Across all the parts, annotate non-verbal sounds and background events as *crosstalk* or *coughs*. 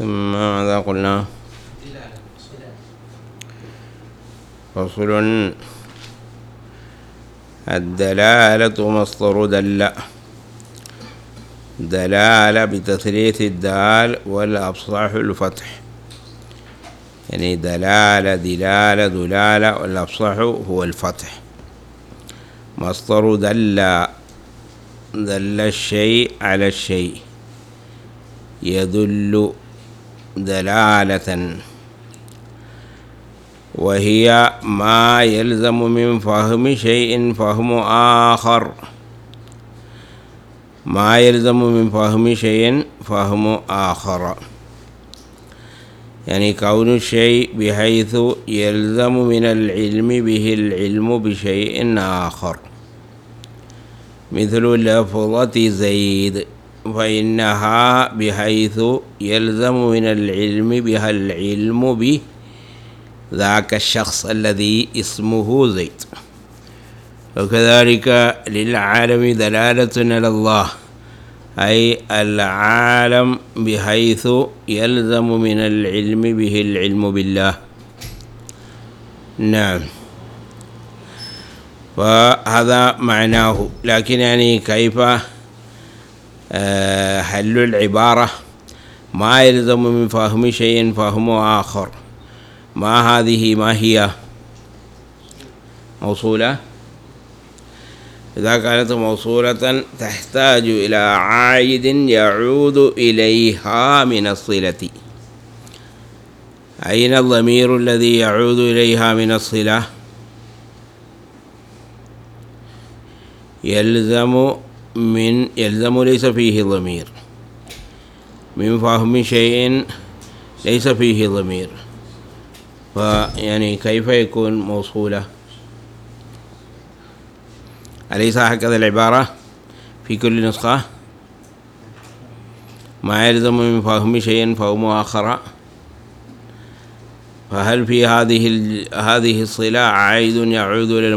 ثم ماذا قلنا؟ فصل الدلالة مصدر دل. دلالة بتثليث الدال والأبصاح الفتح. يعني دلالة دلالة دلالة والأبصح هو الفتح. مصدر دل. دل الشيء على الشيء. يدل دلالة. وهي ما يلزم من فهم شيء فهم آخر. ما يلزم من فهم شيء فهم آخر. يعني كون الشيء بحيث يلزم من العلم به العلم بشيء آخر. مثل لفظة زيد فإنها بحيث يلزم من العلم بها العلم به ذاك الشخص الذي اسمه زيد. وكذلك للعالم دلالة على الله أي العالم بحيث يلزم من العلم به العلم بالله. نعم. فهذا معناه لكن يعني كيف؟ آه، حل العبارة. ما يلزم من فهم شيء فهم آخر. ما هذه ما هي؟ موصولة. إذا كانت موصولة تحتاج إلى عائد يعود إليها من الصلة. أين الضمير الذي يعود إليها من الصلة؟ يلزم من يلزم ليس فيه ضمير. من فهم شيء ليس فيه ضمير. فيعني كيف يكون موصولة؟ أليس هكذا العبارة في كل نسخة؟ ما يلزم من فهم شيء فهم آخر فهل في هذه هذه الصلة عائد يعود إلى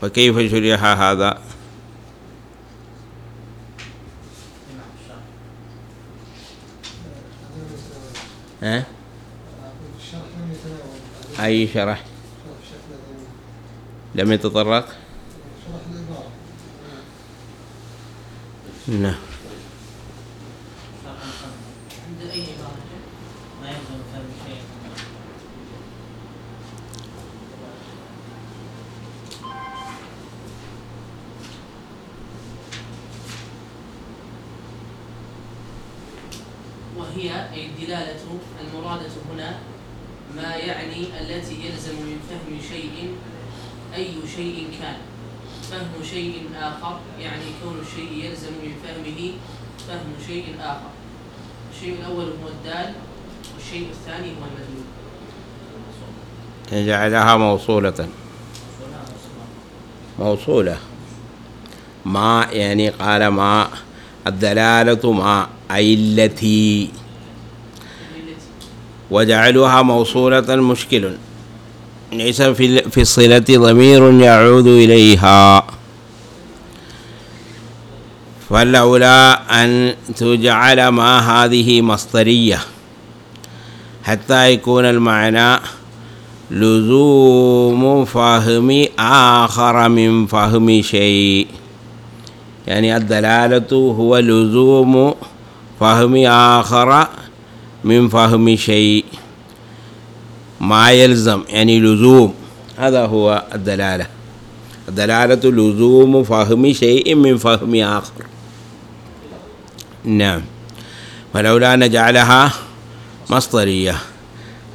فكيف شرح هذا؟ ها؟ أي شرح؟ لم يتطرق؟ نعم وهي أي الدلالة المرادة هنا ما يعني التي يلزم من فهم شيء أي شيء كان فهم شيء آخر يعني كون الشيء يلزم من فهمه فهم شيء آخر. الشيء الأول هو الدال والشيء الثاني هو المدلول. جعلها موصولة. موصولة. ما يعني قال ما الدلالة ما أي التي. وجعلها موصولة مشكل. ليس في في الصلة ضمير يعود إليها. فالأولى أن تجعل ما هذه مصدرية حتى يكون المعنى لزوم فهم آخر من فهم شيء. يعني الدلالة هو لزوم فهم آخر من فهم شيء. ما يلزم يعني لزوم. هذا هو الدلالة. الدلالة لزوم فهم شيء من فهم آخر. نعم. ولولا نجعلها مصدرية.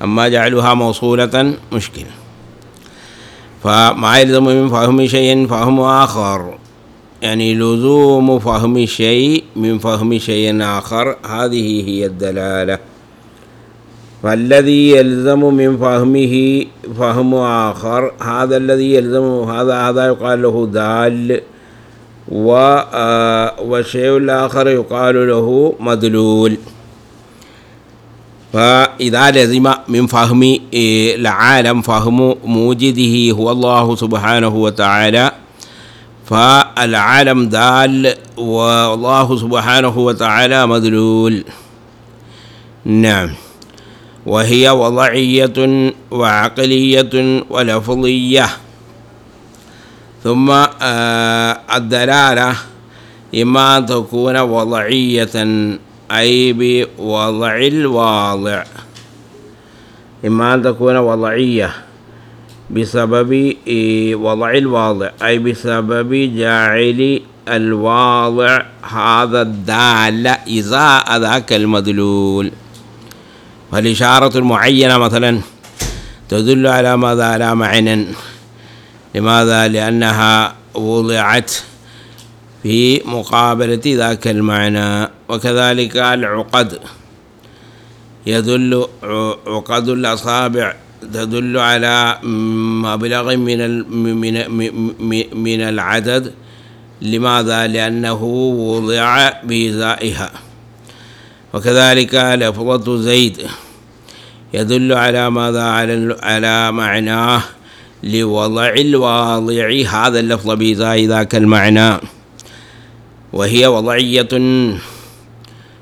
أما جعلها موصولة مشكلة. فما يلزم من فهم شيء فهم آخر. يعني لزوم فهم شيء من فهم شيء آخر هذه هي الدلالة. فالذي يلزم من فهمه فهم آخر هذا الذي يلزم هذا هذا يقال له دال. والشيء الآخر يقال له مدلول. فإذا لزم من فهم العالم فهم موجده هو الله سبحانه وتعالى فالعالم دال والله سبحانه وتعالى مدلول. نعم. وهي وضعية وعقلية ولفظية. ثم الدلالة إما أن تكون وضعية أي بوضع الواضع. إما أن تكون وضعية بسبب وضع الواضع أي بسبب جاعل الواضع هذا الدال إزاء ذاك المدلول. فالإشارة المعينة مثلا تدل على ماذا؟ على معنى لماذا؟ لأنها وضعت في مقابلة ذاك المعنى وكذلك العقد يدل عقد الأصابع تدل على مبلغ من من من العدد لماذا؟ لأنه وضع بإزائها وكذلك لفظة زيد يدل على ماذا؟ على على معناه لوضع الواضع. هذا اللفظ بإزاء ذاك المعنى وهي وضعية.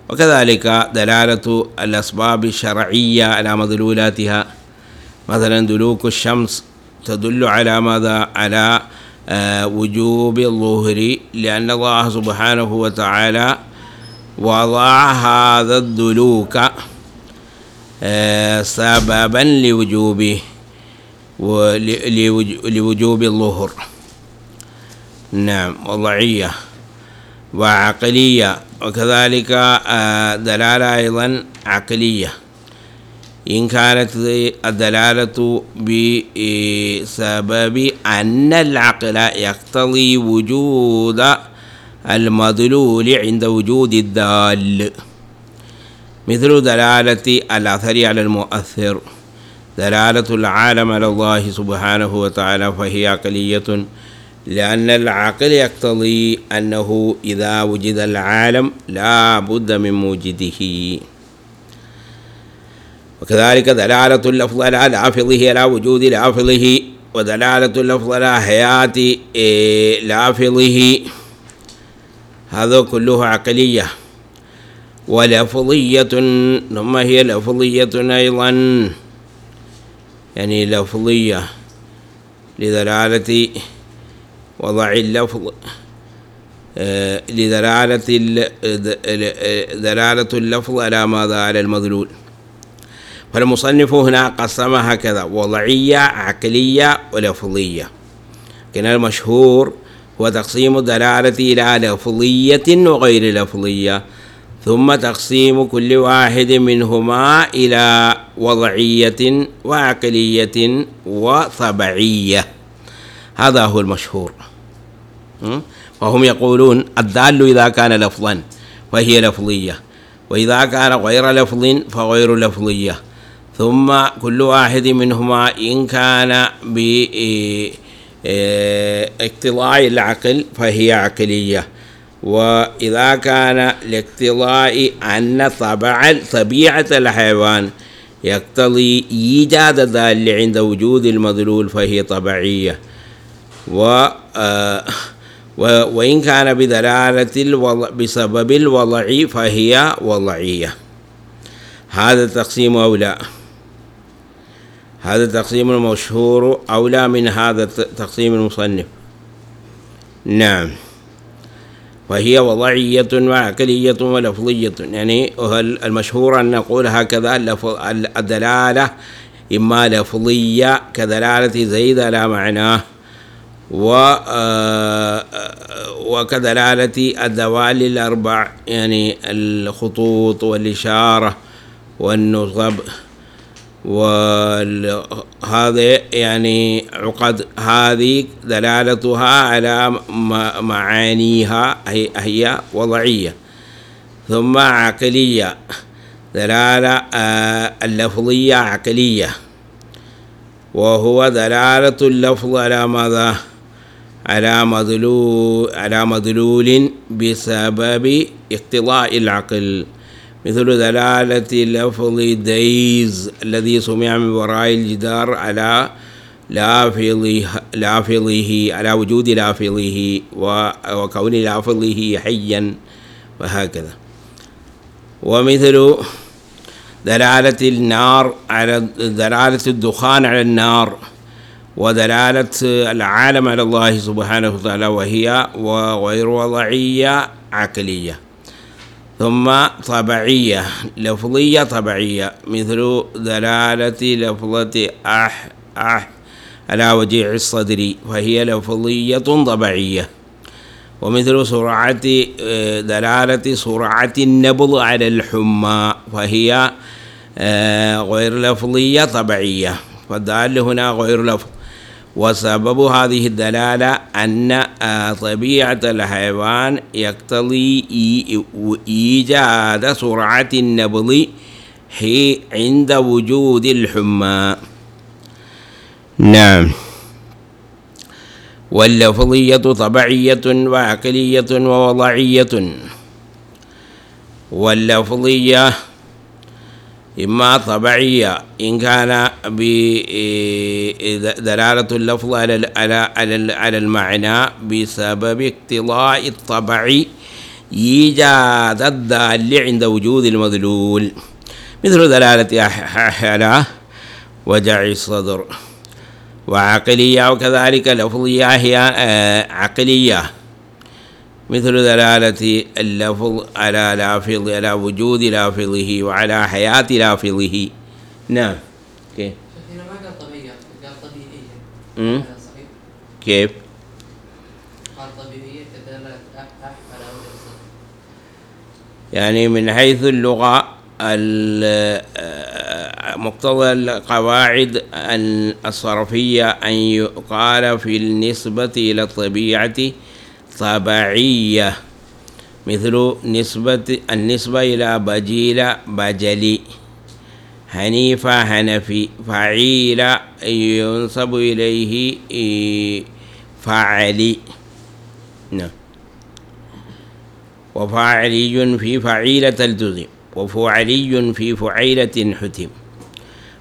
وكذلك دلالة الأسباب الشرعية على مدلولاتها. مثلا دلوك الشمس تدل على ماذا؟ على آه وجوب الظهر لأن الله سبحانه وتعالى وضع هذا الدلوك آه سببا لوجوبه. لوجوب الظهر. نعم وضعية وعقلية وكذلك آه دلالة أيضا عقلية. إن كانت الدلالة بسبب أن العقل يقتضي وجود المدلول عند وجود الدال. مثل دلالة الأثر على المؤثر. دلالة العالم على الله سبحانه وتعالى فهي عقلية لأن العقل يقتضي أنه إذا وجد العالم لا بد من موجده. وكذلك دلالة اللفظ على لافظه على وجود لافظه ودلالة اللفظ على حياة إيه، لافظه. هذا كله عقلية. ولفظية ثم هي لفظية أيضا. يعني لفظية لدلالة وضع اللفظ آه، لدلالة دلالة اللفظ على ماذا على المدلول. فالمصنف هنا قسمها هكذا وضعية عقلية ولفظية. كان المشهور هو تقسيم الدلالة إلى لفظية وغير لفظية. ثم تقسيم كل واحد منهما إلى وضعية وعقلية وطبعية هذا هو المشهور. فهم يقولون الدال إذا كان لفظا فهي لفظية وإذا كان غير لفظ فغير لفظية. ثم كل واحد منهما إن كان باقتضاء العقل فهي عقلية. وإذا كان لاقتضاء أن طبع طبيعة الحيوان يقتضي إيجاد الدال عند وجود المدلول فهي طبيعية. و آه، وإن كان بدلالة الوضع بسبب الوضع فهي وضعية. هذا التقسيم أولى هذا التقسيم المشهور أولى من هذا التقسيم المصنف؟ نعم. وهي وضعية وعقلية ولفظية. يعني المشهور أن نقول هكذا الدلالة إما لفظية كدلالة زيد على معناه و آه، وكدلالة الدوال الأربع يعني الخطوط والإشارة والنصب وهذا يعني عقد هذه دلالتها على معانيها هي وضعية. ثم عقلية دلالة اللفظية عقلية. وهو دلالة اللفظ على ماذا؟ على مدلول على مدلول بسبب اقتضاء العقل. مثل دلالة لفظ ديز الذي سمع من وراء الجدار على لافظه لافظه على وجود لافظه وكون لافظه حيا وهكذا. ومثل دلالة النار على دلالة الدخان على النار ودلالة العالم على الله سبحانه وتعالى وهي وغير وضعية عقلية. ثم طبعية لفظية طبعية مثل دلالة لفظة أح أح على وجيع الصدر فهي لفظية طبعية ومثل سرعة آه، دلالة سرعة النبض على الحمى فهي آه، غير لفظية طبيعية. فالدال هنا غير لفظ. وسبب هذه الدلالة أن آه، طبيعة الحيوان يقتضي إي- إيجاد سرعة النبض عند وجود الحمى. نعم. واللفظية طبعية وعقلية ووضعية. واللفظية إما طبيعية إن كان بدلالة اللفظ على على على ال- على المعنى بسبب اقتضاء الطبع إيجاد الدال عند وجود المدلول. مثل دلالة أح- أحلى وجع الصدر. وعقلية وكذلك لفظية هي آه، عقلية. مثل دلالة اللفظ على لافظ على وجود لافظه وعلى حياة لافظه. نعم. كيف؟ هنا ما قال طبيعية قال طبيعية صحيح كيف؟ قال طبيعية كدلالة أح أح على وجه الصدر يعني من حيث اللغة ال- مقتضى القواعد ال- الصرفية أن يقال في النسبة إلى الطبيعة طبيعية مثل نسبة النسبة إلى بجيل بجلي. حنيفة حنفي فعيل ينسب إليه فعلي. نعم. وفاعلي في فعيلة التزم وفعلي في فعيلة حتم.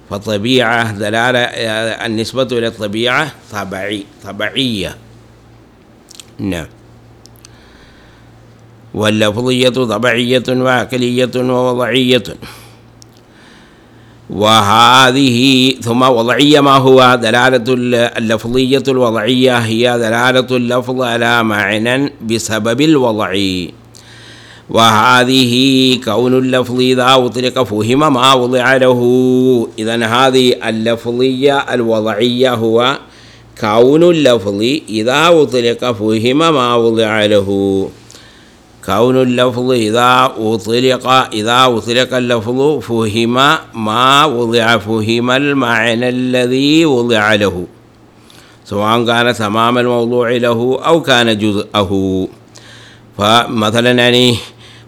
فطبيعة دلالة آه، النسبة إلى الطبيعة طبيعي طبيعية. نعم. واللفظية طبيعية وعقلية ووضعية. وهذه ثم وضعية ما هو؟ دلالة اللفظية الوضعية هي دلالة اللفظ على معنى بسبب الوضع. وهذه كون اللفظ إذا أطلق فهم ما وضع له إذا هذه اللفظية الوضعية هو كون اللفظ إذا أطلق فهم ما وضع له كون اللفظ إذا أطلق إذا أطلق اللفظ فهم ما وضع فهم المعنى الذي وضع له. سواء كان تمام الموضوع له أو كان جزءه. فمثلا يعني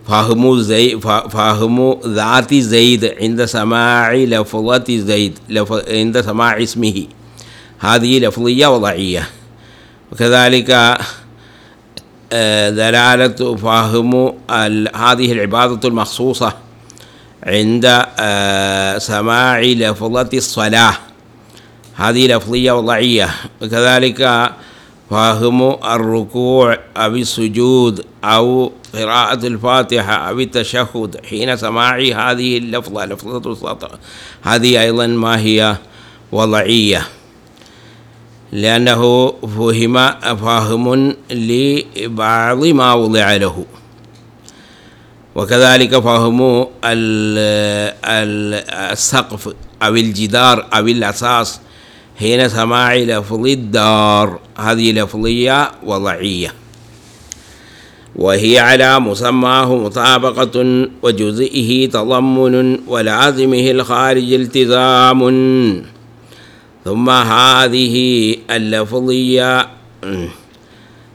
فهم زي فهم ذات زيد عند سماع لفظة زيد لف- عند سماع اسمه. هذه لفظية وضعية. وكذلك آه، دلالة فهم هذه العبادة المخصوصة عند آه، سماع لفظة الصلاة. هذه لفظية وضعية. وكذلك فهم الركوع أو السجود أو قراءة الفاتحة أو التشهد حين سماع هذه اللفظة لفظة الصلاة هذه أيضا ما هي وضعية. لأنه فهم فهم لبعض ما وضع له. وكذلك فهم ال- ال- السقف أو الجدار أو الأساس حين سماع لفظ الدار. هذه لفظية وضعية. وهي على مسماه مطابقة وجزئه تضمن ولازمه الخارج التزام. ثم هذه اللفظية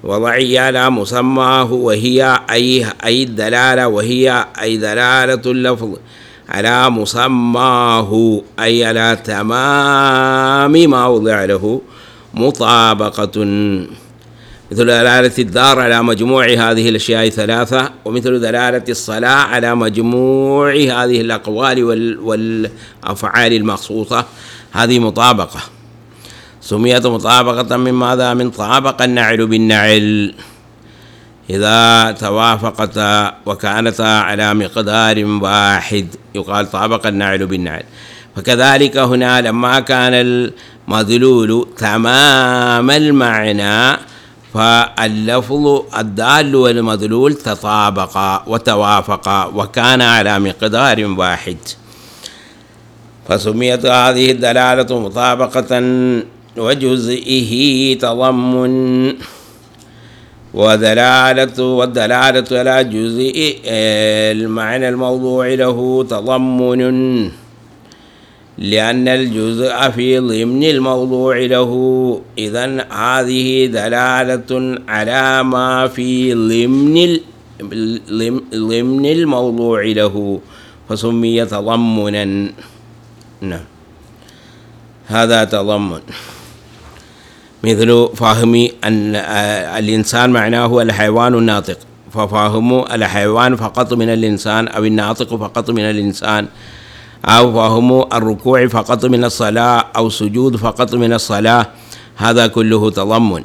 وضعية على مسماه وهي أي أي الدلالة وهي أي دلالة اللفظ. على مسماه أي على تمام ما وضع له مطابقة. مثل دلالة الدار على مجموع هذه الأشياء الثلاثة ومثل دلالة الصلاة على مجموع هذه الأقوال وال والأفعال المخصوصة هذه مطابقة. سميت مطابقة من ماذا؟ من طابق النعل بالنعل. إذا توافقتا وكانتا على مقدار واحد. يقال طابق النعل بالنعل. فكذلك هنا لما كان المدلول تمام المعنى فاللفظ الدال والمدلول تطابقا وتوافقا وكان على مقدار واحد. فسميت هذه الدلالة مطابقة وجزئه تضمن. ودلالة والدلالة على جزء المعنى الموضوع له تضمن. لأن الجزء في ضمن الموضوع له. إذا هذه دلالة على ما في ضمن ضمن الموضوع له. فسمي تضمنا. نعم. هذا تضمن. مثل فهم الإنسان معناه الحيوان الناطق. ففهم الحيوان فقط من الإنسان أو الناطق فقط من الإنسان. أو فهم الركوع فقط من الصلاة أو سجود فقط من الصلاة. هذا كله تضمن.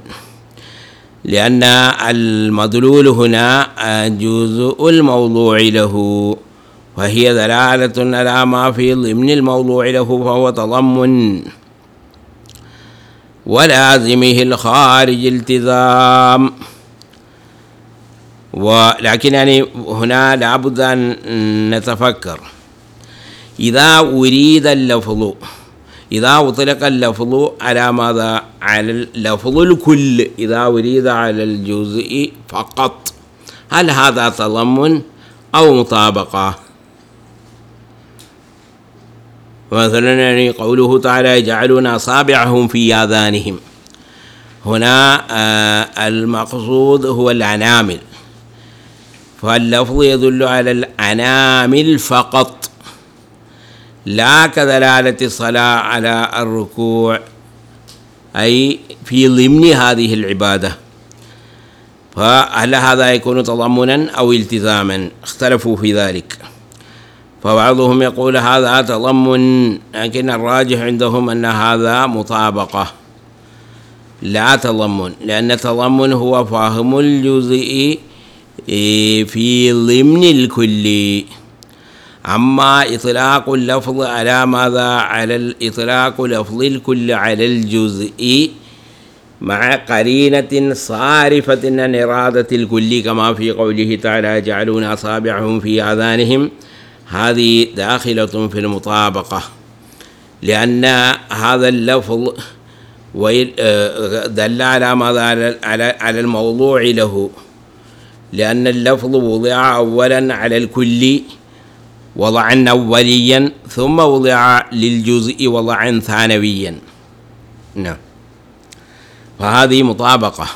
لأن المدلول هنا جزء الموضوع له. وهي دلالة على ما في ضمن الموضوع له فهو تضمن. ولازمه الخارج التزام ولكن يعني هنا لابد أن نتفكر إذا أريد اللفظ إذا أطلق اللفظ على ماذا؟ على اللفظ الكل إذا أريد على الجزء فقط هل هذا تضمن أو مطابقة؟ مثلا يعني قوله تعالى يجعلون أصابعهم في آذانهم. هنا آه المقصود هو الأنامل. فاللفظ يدل على الأنامل فقط. لا كدلالة الصلاة على الركوع أي في ضمن هذه العبادة. فهل هذا يكون تضمنا أو التزاما؟ اختلفوا في ذلك. فبعضهم يقول هذا تضمن لكن الراجح عندهم أن هذا مطابقة. لا تضمن لأن التضمن هو فاهم الجزء في ضمن الكل. أما إطلاق اللفظ على ماذا؟ على إطلاق لفظ الكل على الجزء مع قرينة صارفة عن إرادة الكل كما في قوله تعالى يجعلون أصابعهم في آذانهم هذه داخلة في المطابقة لأن هذا اللفظ دل على ماذا؟ على الموضوع له لأن اللفظ وضع أولا على الكل وضعا أوليا ثم وضع للجزء وضعا ثانويا. نعم. فهذه مطابقة.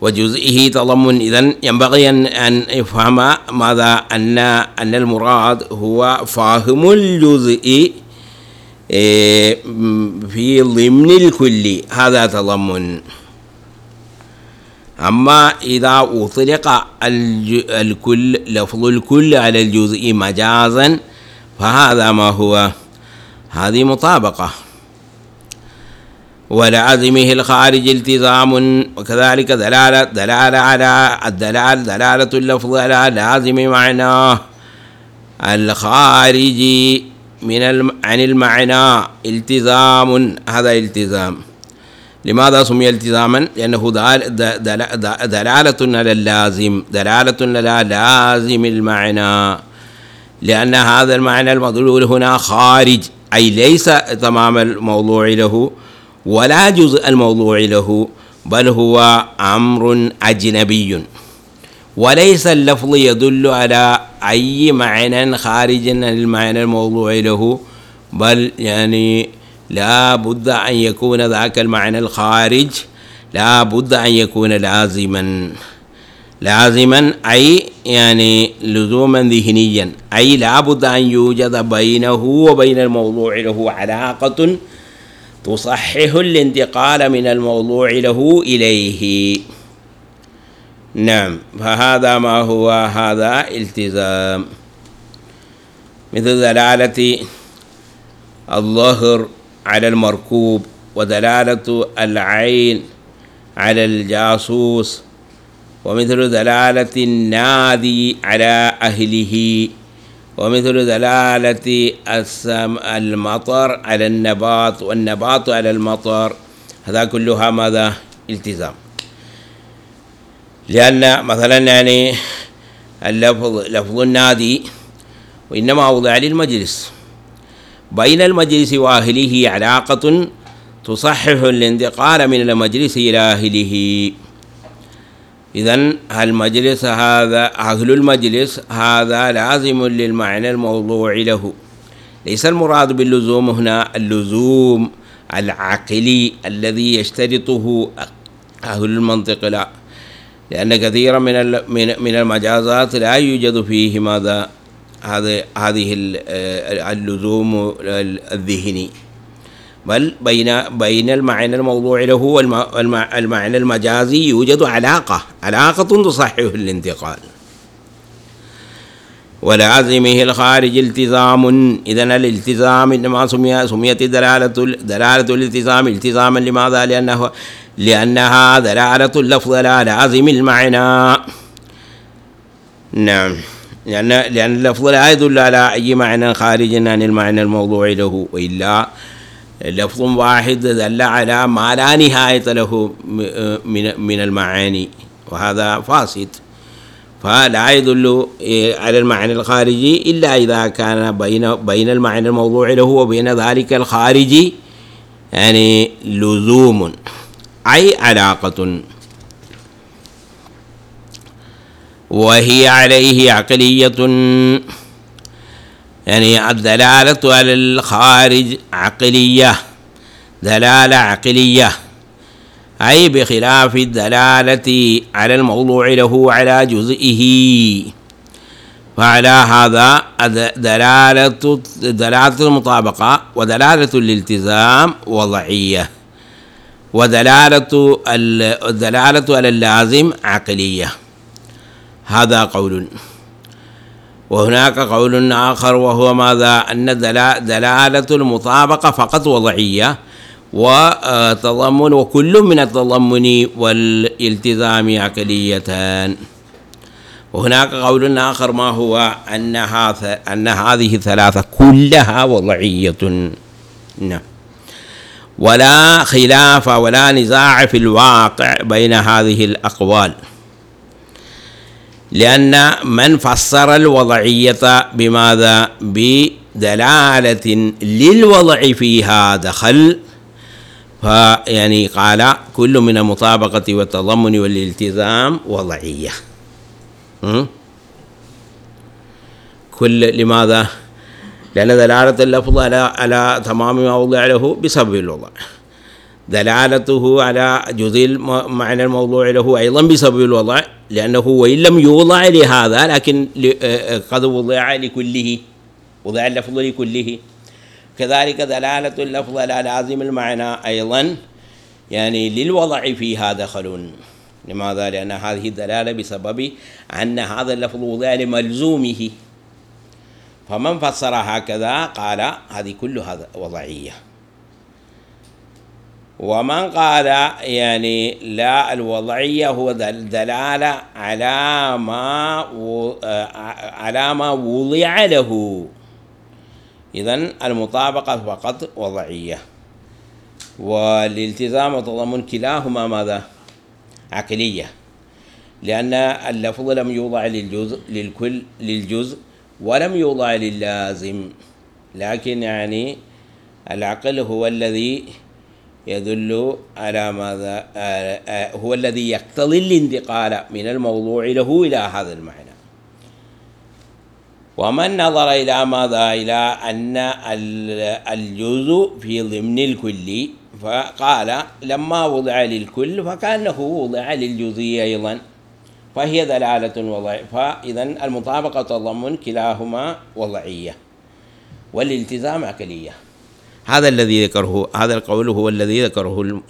وجزئه تضمن إذن ينبغي أن يفهم ماذا أن أن المراد هو فاهم الجزء في ضمن الكل. هذا تضمن أما إذا أطلق الكل لفظ الكل على الجزء مجازا فهذا ما هو. هذه مطابقة. ولازمه الخارج التزام. وكذلك دلالة دلالة على الدلال دلالة اللفظ على لازم معناه الخارج من الم... عن المعنى. التزام هذا التزام. لماذا سمي التزاما؟ لأنه دل... دل... دلالة على اللازم. دلالة على لازم المعنى. لأن هذا المعنى المدلول هنا خارج. أي ليس تمام الموضوع له. ولا جزء الموضوع له بل هو أمر أجنبي. وليس اللفظ يدل على أي معنى خارج عن المعنى الموضوع له بل يعني لا بد أن يكون ذاك المعنى الخارج لا بد أن يكون لازما. لازما أي يعني لزوما ذهنيا أي لا بد أن يوجد بينه وبين الموضوع له علاقة تصحح الانتقال من الموضوع له إليه. نعم. فهذا ما هو هذا التزام. مثل دلالة الظهر على المركوب ودلالة العين على الجاسوس ومثل دلالة النادي على أهله ومثل دلالة السم المطر على النبات والنبات على المطر. هذا كلها ماذا؟ التزام. لأن مثلا يعني اللفظ لفظ النادي وإنما وضع للمجلس. بين المجلس وأهله علاقة تصحح الانتقال من المجلس إلى أهله. إذا المجلس هذا أهل المجلس هذا لازم للمعنى الموضوع له. ليس المراد باللزوم هنا اللزوم العقلي الذي يشترطه أهل المنطق لا. لأن كثيرا من من المجازات لا يوجد فيه ماذا؟ هذه اللزوم الذهني. بل بين بين المعنى الموضوع له والمعنى المجازي يوجد علاقة علاقة تصحح الانتقال. ولازمه الخارج التزام. إذا الالتزام إنما سمي سميت دلالة دلالة الالتزام التزاما لماذا؟ لأنه لأنها دلالة اللفظ لا لازم المعنى. نعم. لأن لأن اللفظ لا يدل على أي معنى خارج عن المعنى الموضوع له. وإلا لفظ واحد دل على ما لا نهاية له من من المعاني. وهذا فاسد. فلا يدل على المعنى الخارجي إلا إذا كان بين بين المعنى الموضوع له وبين ذلك الخارجي يعني لزوم أي علاقة. وهي عليه عقلية يعني الدلالة على الخارج عقلية دلالة عقلية. أي بخلاف الدلالة على الموضوع له على جزئه. فعلى هذا دلالة دلالة المطابقة ودلالة الالتزام وضعية. ودلالة الدلالة على اللازم عقلية. هذا قول. وهناك قول آخر وهو ماذا؟ أن دلالة المطابقة فقط وضعية. وتضمن وكل من التضمن والالتزام عقليتان. وهناك قول آخر ما هو أنها أن هذه الثلاثة كلها وضعية. نعم. ولا خلاف ولا نزاع في الواقع بين هذه الأقوال. لأن من فسر الوضعية بماذا؟ بدلالة للوضع فيها دخل فيعني قال كل من المطابقة والتضمن والالتزام وضعية. كل لماذا؟ لأن دلالة اللفظ على على تمام ما وضع له بسبب الوضع. دلالته على جزء المعنى الموضوع له أيضا بسبب الوضع لأنه وإن لم يوضع لهذا لكن قد وضع لكله. وضع اللفظ لكله. كذلك دلالة اللفظ على لازم المعنى أيضا. يعني للوضع فيها دخل لماذا؟ لأن هذه الدلالة بسبب أن هذا اللفظ وضع لملزومه. فمن فسر هكذا قال هذه كلها وضعية. ومن قال يعني لا الوضعية هو دلالة على ما على ما وضع له. إذا المطابقة فقط وضعية. والالتزام والتضمن كلاهما ماذا؟ عقلية. لأن اللفظ لم يوضع للجزء للكل للجزء ولم يوضع للازم لكن يعني العقل هو الذي يدل على ماذا؟ آه، آه، هو الذي يقتضي الانتقال من الموضوع له إلى هذا المعنى. ومن نظر إلى ماذا؟ إلى أن الجزء في ضمن الكل. فقال لما وضع للكل فكأنه وضع للجزء أيضا. فهي دلالة وضع فإذا المطابقة تضمن كلاهما وضعية. والالتزام عقلية. هذا الذي ذكره هذا القول هو الذي ذكره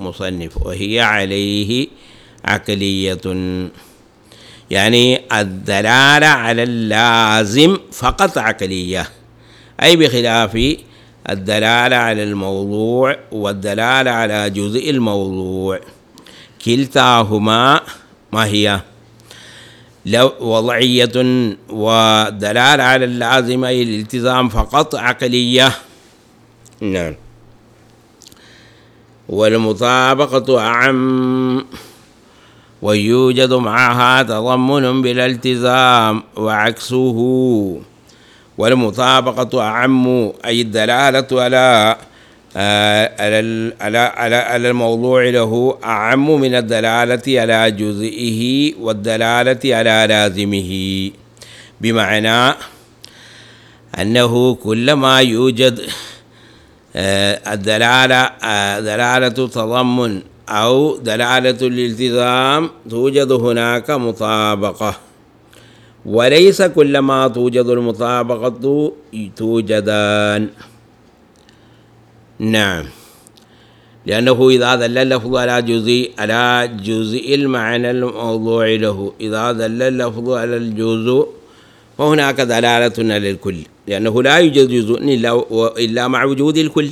المصنف وهي عليه عقلية. يعني الدلالة على اللازم فقط عقلية. أي بخلاف الدلالة على الموضوع والدلالة على جزء الموضوع. كلتاهما ما هي؟ لو وضعية ودلالة على اللازمة الالتزام فقط عقلية. نعم. والمطابقة أعم. ويوجد معها تضمن بلا التزام وعكسه. والمطابقة أعم أي الدلالة على على على على الموضوع له أعم من الدلالة على جزئه والدلالة على لازمه. بمعنى أنه كلما يوجد الدلالة دلالة تضمن أو دلالة الالتزام توجد هناك مطابقة. وليس كلما توجد المطابقة توجدان. نعم. لأنه إذا دل اللفظ على جزء على جزء المعنى الموضوع له. إذا دل اللفظ على الجزء فهناك دلالة على الكل. لأنه لا يوجد جزء إلا, إلا مع وجود الكل.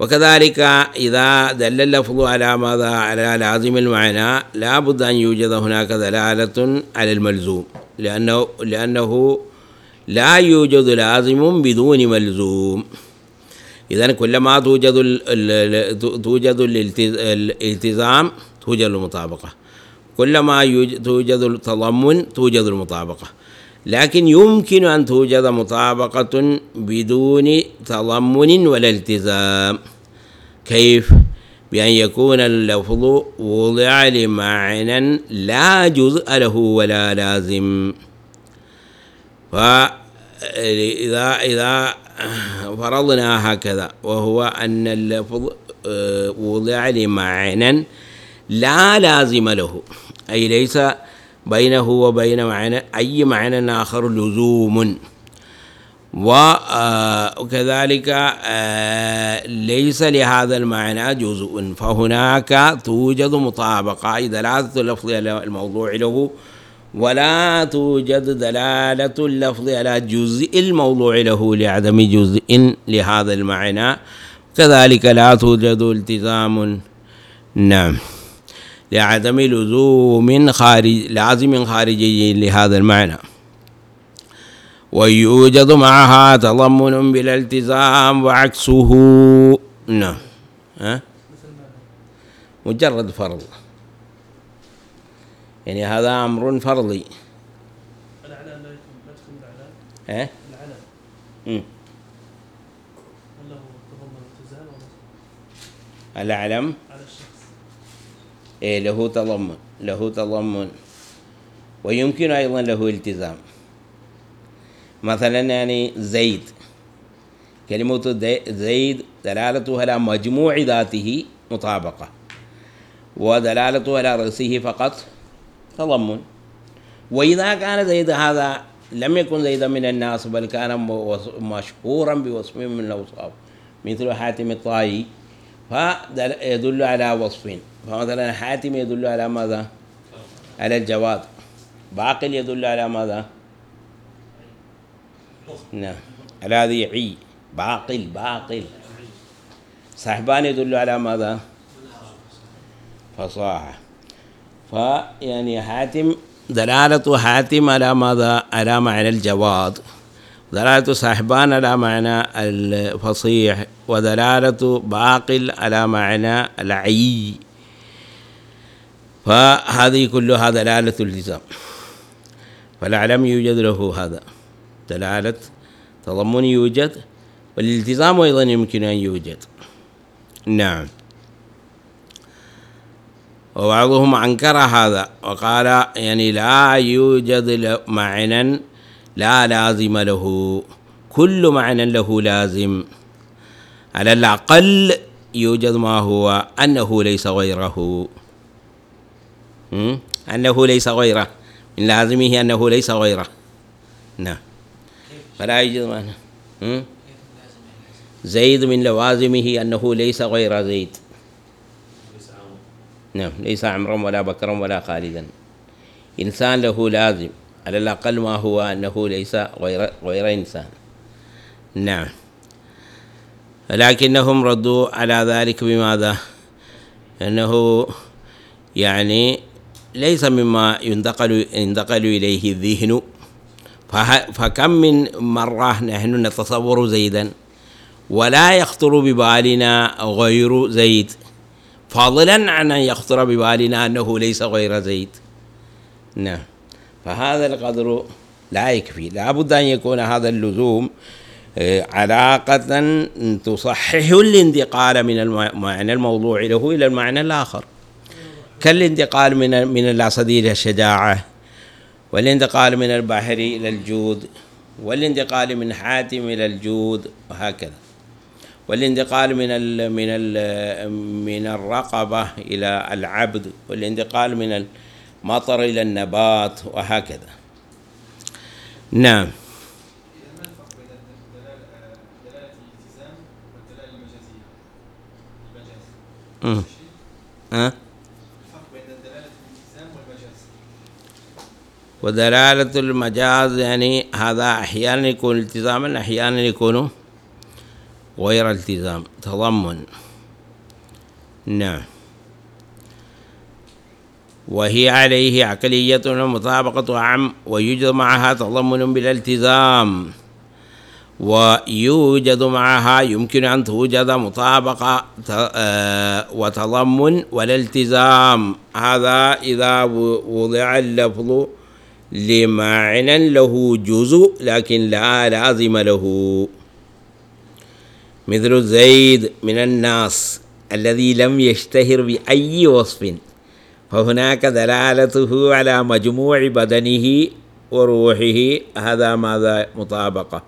وكذلك إذا دل اللفظ على ماذا؟ على لازم المعنى لا بد أن يوجد هناك دلالة على الملزوم لأنه لأنه لا يوجد لازم بدون ملزوم. إذا كلما توجد توجد الالتزام توجد المطابقة. كلما توجد التضمن توجد المطابقة. لكن يمكن أن توجد مطابقة بدون تضمن ولا التزام. كيف؟ بأن يكون اللفظ وضع لمعنى لا جزء له ولا لازم. فإذا إذا فرضنا هكذا وهو أن اللفظ وضع لمعنى لا لازم له. أي ليس بينه وبين معنى أي معنى آخر لزوم. وكذلك ليس لهذا المعنى جزء. فهناك توجد مطابقة دلالة اللفظ على الموضوع له ولا توجد دلالة اللفظ على جزء الموضوع له لعدم جزء لهذا المعنى. كذلك لا توجد التزام. نعم. لعدم لزوم خارج لازم خارجي لهذا المعنى. ويوجد معها تضمن بلا التزام وعكسه. نعم. ها؟ مجرد فرض. يعني هذا أمر فرضي. الإعلان لا ها العلم العلم له تضمن له تضمن. ويمكن أيضا له التزام. مثلا يعني زيد. كلمة زيد دلالتها على مجموع ذاته مطابقة. ودلالته على رأسه فقط تضمن. وإذا كان زيد هذا لم يكن زيدا من الناس بل كان مشهورا بوصف من الأوصاف مثل حاتم الطائي. فيدل على وصف فمثلا حاتم يدل على ماذا؟ على الجواد باقل يدل على ماذا؟ نعم على ذي عي باقل باقل صاحبان يدل على ماذا؟ فصاحة فيعني حاتم دلالة حاتم على ماذا؟ على معنى الجواد دلالة صاحبان على معنى الفصيح ودلالة باقل على معنى العي فهذه كلها دلالة التزام فالعلم يوجد له هذا. دلالة تضمن يوجد والالتزام أيضا يمكن أن يوجد. نعم. وبعضهم أنكر هذا وقال يعني لا يوجد معنى لا لازم له. كل معنى له لازم. على الأقل يوجد ما هو أنه ليس غيره? أنه ليس غيره. من لازمه أنه ليس غيره. نعم. فلا يوجد معنى? زيد من لوازمه أنه ليس غير زيد. نعم. ليس عمرا ولا بكرا ولا خالدا. إنسان له لازم. على الأقل ما هو أنه ليس غير غير إنسان. نعم. لكنهم ردوا على ذلك بماذا؟ أنه يعني ليس مما ينتقل ينتقل إليه الذهن. فكم من مرة نحن نتصور زيدا ولا يخطر ببالنا غير زيد. فضلا عن أن يخطر ببالنا أنه ليس غير زيد. نعم. فهذا القدر لا يكفي. لا بد أن يكون هذا اللزوم آه، علاقة تصحح الانتقال من المعنى الموضوع له إلى المعنى الآخر. كالانتقال من من الأسد إلى الشجاعة والانتقال من البحر إلى الجود والانتقال من حاتم إلى الجود وهكذا. والانتقال من ال من ال من الرقبة إلى العبد والانتقال من المطر إلى النبات وهكذا. نعم. إذا ما الفرق بين الدلالة دلالة الالتزام والدلالة المجازية؟ المجاز. أمم. شيء؟ ها الفرق بين دلالة الالتزام والمجاز. ودلالة المجاز يعني هذا أحيانا يكون التزاما أحيانا يكون غير التزام تضمن. نعم. وهي عليه عقلية ومطابقة عم ويوجد معها تضمن بالالتزام ويوجد معها يمكن أن توجد مطابقة آه، وتضمن والالتزام هذا إذا وضع اللفظ لمعنى له جزء لكن لا لازم له. مثل زيد من الناس الذي لم يشتهر بأي وصف. فهناك دلالته على مجموع بدنه وروحه. هذا ماذا؟ مطابقة.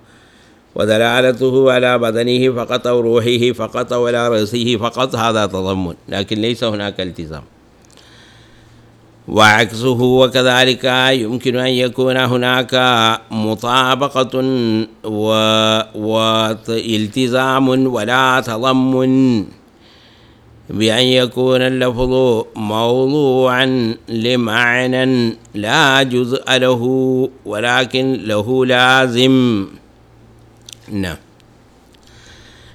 ودلالته على بدنه فقط أو روحه فقط ولا رأسه فقط. هذا تضمن لكن ليس هناك التزام. وعكسه وكذلك يمكن أن يكون هناك مطابقة و... والتزام ولا تضمن بأن يكون اللفظ موضوعا لمعنى لا جزء له ولكن له لازم. نعم.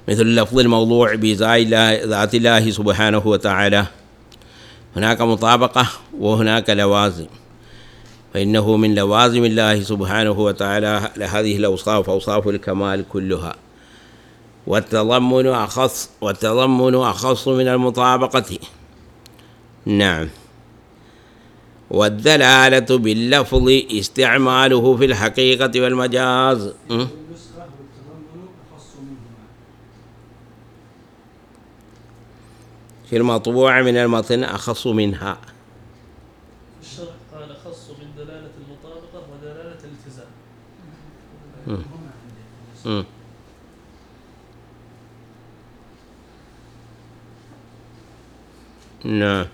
مثل اللفظ الموضوع بذات الله ذات الله سبحانه وتعالى. هناك مطابقة وهناك لوازم. فإنه من لوازم الله سبحانه وتعالى لهذه الأوصاف أوصاف الكمال كلها. والتضمن أخص والتضمن أخص من المطابقة. نعم. والدلالة باللفظ استعماله في الحقيقة والمجاز. م? النسخة والتضمن أخص منهما في المطبوع من المتن أخص منها. في الشرح قال خص من دلالة المطابقة ودلالة الالتزام. مم. هما عندي م. نعم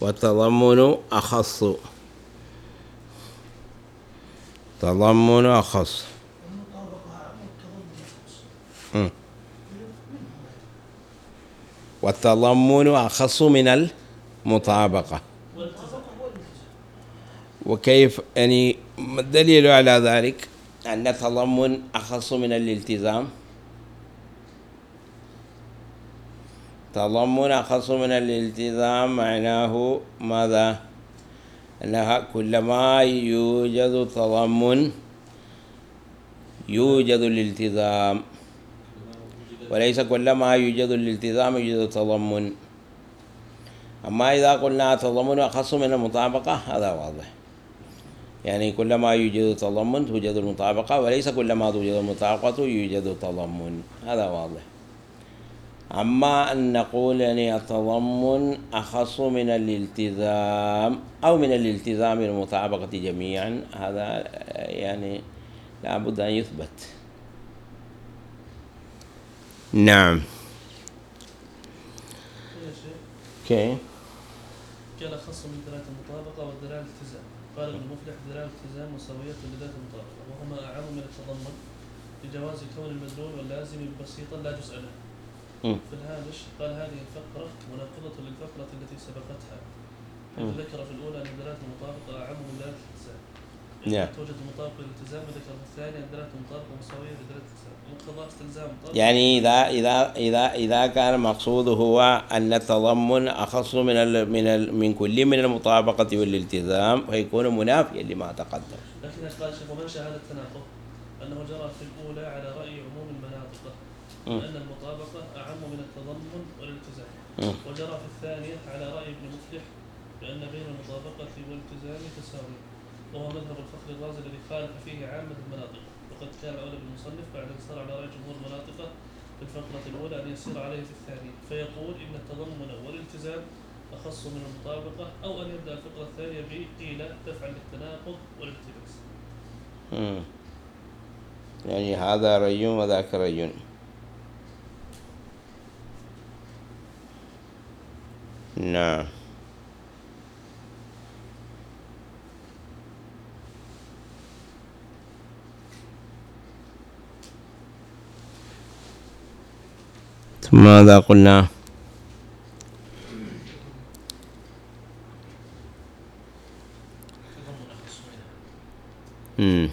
والتضمن أخص. تضمن أخص م. والتضمن أخص من المطابقة. وكيف يعني الدليل على ذلك أن التضمن أخص من الالتزام؟ تضمن أخص من الالتزام معناه ماذا؟ أنها كلما يوجد تضمن يوجد الالتزام. وليس كلما يوجد الالتزام يوجد التضمن. أما إذا قلنا تضمن أخص من المطابقة هذا واضح. يعني كلما يوجد تضمن توجد المطابقة وليس كلما توجد المطابقة يوجد تضمن هذا واضح. أما أن نقول يعني التضمن أخص من الالتزام أو من الالتزام المطابقة جميعا هذا يعني لابد أن يثبت. نعم. كيف قال خص من دلالة المطابقة ودلالة الالتزام. قال ابن مفلح دلالة الالتزام مساوية لذات المطابقة وهما أعم من التضمن لجواز كون المدلول واللازم بسيطا لا جزء له. في الهامش قال هذه الفقرة مناقضة للفقرة التي سبقتها. حيث. ذكر في الأولى أن دلالة المطابقة أعم من دلالة الالتزام. نعم. توجد مطابقة للالتزام وذكر الثاني أن دلالة مطابقة مساوية لدلالة مقتضى مطابقة يعني إذا إذا إذا إذا كان المقصود هو أن التضمن أخص من ال من ال من كل من المطابقة والالتزام فيكون منافيا لما تقدم. لكن قال الشيخ ومنشأ هذا التناقض أنه جرى في الأولى على رأي عموم المناطق. لأن المطابقة أعم من التضمن والالتزام. وجرى في الثانية على رأي ابن مفلح بأن بين المطابقة والالتزام تساوي وهو مذهب الفخر الرازي الذي خالف فيه عامة المناطق وقد كان أولى بالمصنف بعد أن صار على رأي جمهور المناطق في الفقرة الأولى أن يسير عليه في الثانية فيقول إن التضمن والالتزام أخص من المطابقة أو أن يبدأ الفقرة الثانية بقيل دفعا للتناقض والالتباس. يعني هذا ري وذاك ري. نعم. ماذا قلنا؟ تضمن مم.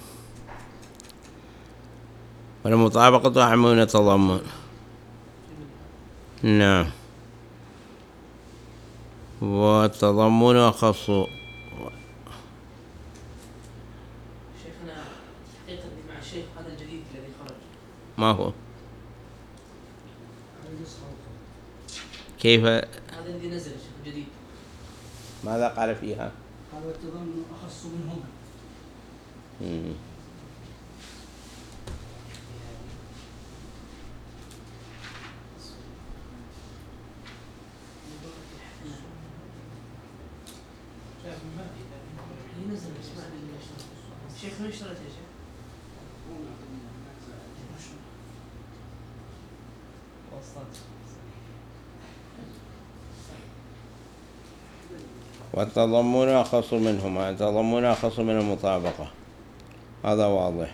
والمطابقة أعم من التضمن نعم. والتضمن أخص. شيخنا حقيقة مع الشيخ هذا الجديد الذي خرج. ما هو هذا النسخة الأخرى. كيف؟ هذا الذي نزل الجديد ماذا قال فيها؟ هذا التضمن أخص منهما. الشيخ من اشتريت يا شيخ؟ وسطات والتضمن أخص منهما التضمن أخص من المطابقة. هذا واضح.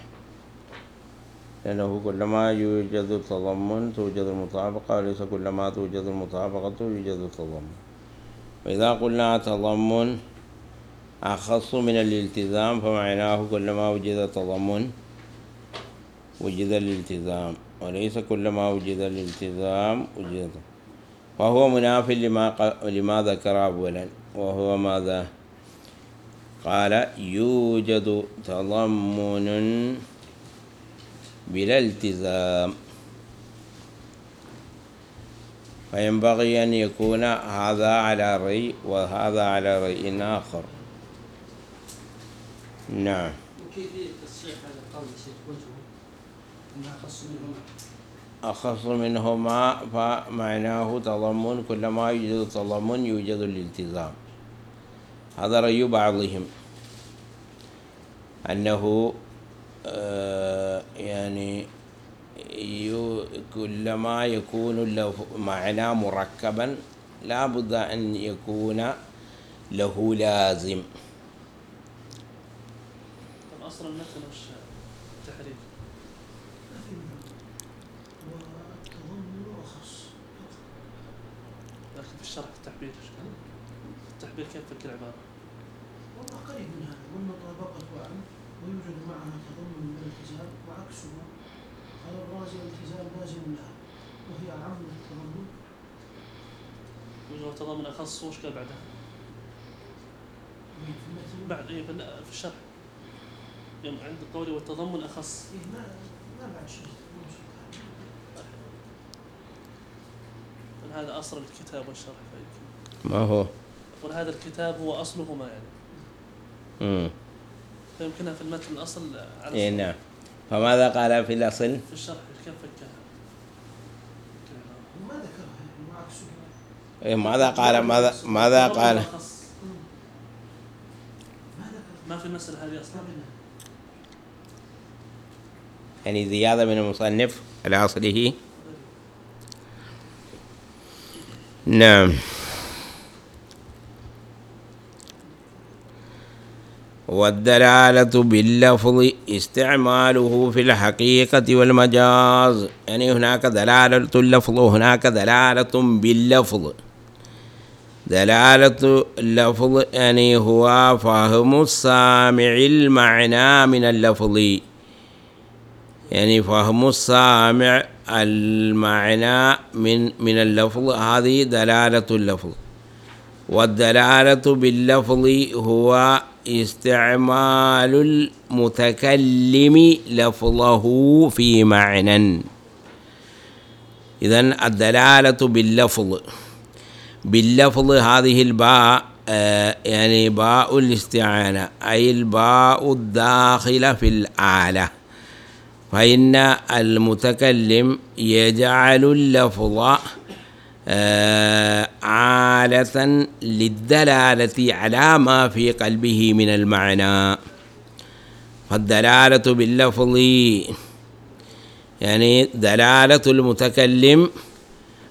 لأنه كلما يوجد التضمن توجد المطابقة وليس كلما توجد المطابقة يوجد التضمن. وإذا قلنا تضمن أخص من الالتزام فمعناه كلما وجد التضمن وجد الالتزام وليس كلما وجد الالتزام وجد. وهو مناف لما لما ذكر أولا. وهو ماذا؟ قال يوجد تضمن بلا التزام. فينبغي أن يكون هذا على رأي وهذا على رأي آخر. نعم. وكيفية تصحيح هذا القول وجهه. أنها أخص منهما. أخص منهما فمعناه تضمن كلما يوجد تضمن يوجد الالتزام. هذا رأي بعضهم. أنه آه، يعني كلما يكون له معنى مركبا لا بد أن يكون له لازم وش التحريف والتضمن أخص لكن في الشرح التحبير؟ التحبير كيف في العبارة؟ والله قريب من هذا والمطابقة أعم ويوجد معها تضمن من الالتزام وعكسها قال الرازي الالتزام لازم لها وهي أعم من التضمن وجه تضمن أخص وش قال بعدها؟ المثل بعد إيه في الشرح يوم عند قولي والتضمن أخص إيه ما ما بعد شيء ما وصلت. من هذا أصل الكتاب والشرح فيمكن ما هو يقول هذا الكتاب هو أصلهما يعني مم. فيمكنها في المتن الأصل على إيه الصحيح. نعم فماذا قال في الأصل في الشرح كيف فكها؟ ما ذكرها يعني إيه ماذا قال ماذا ماذا قال. ما في المسألة هذه أصلا. يعني زيادة من المصنف على أصله نعم. والدلالة باللفظ استعماله في الحقيقة والمجاز. يعني هناك دلالة اللفظ وهناك دلالة باللفظ. دلالة اللفظ يعني هو فهم السامع المعنى من اللفظ. يعني فهم السامع المعنى من من اللفظ. هذه دلالة اللفظ. والدلالة باللفظ هو استعمال المتكلم لفظه في معنى. إذن الدلالة باللفظ. باللفظ هذه الباء آه، يعني باء الاستعانة أي الباء الداخلة في الآلة. فإن المتكلم يجعل اللفظ آه، عالة للدلالة على ما في قلبه من المعنى. فالدلالة باللفظ يعني دلالة المتكلم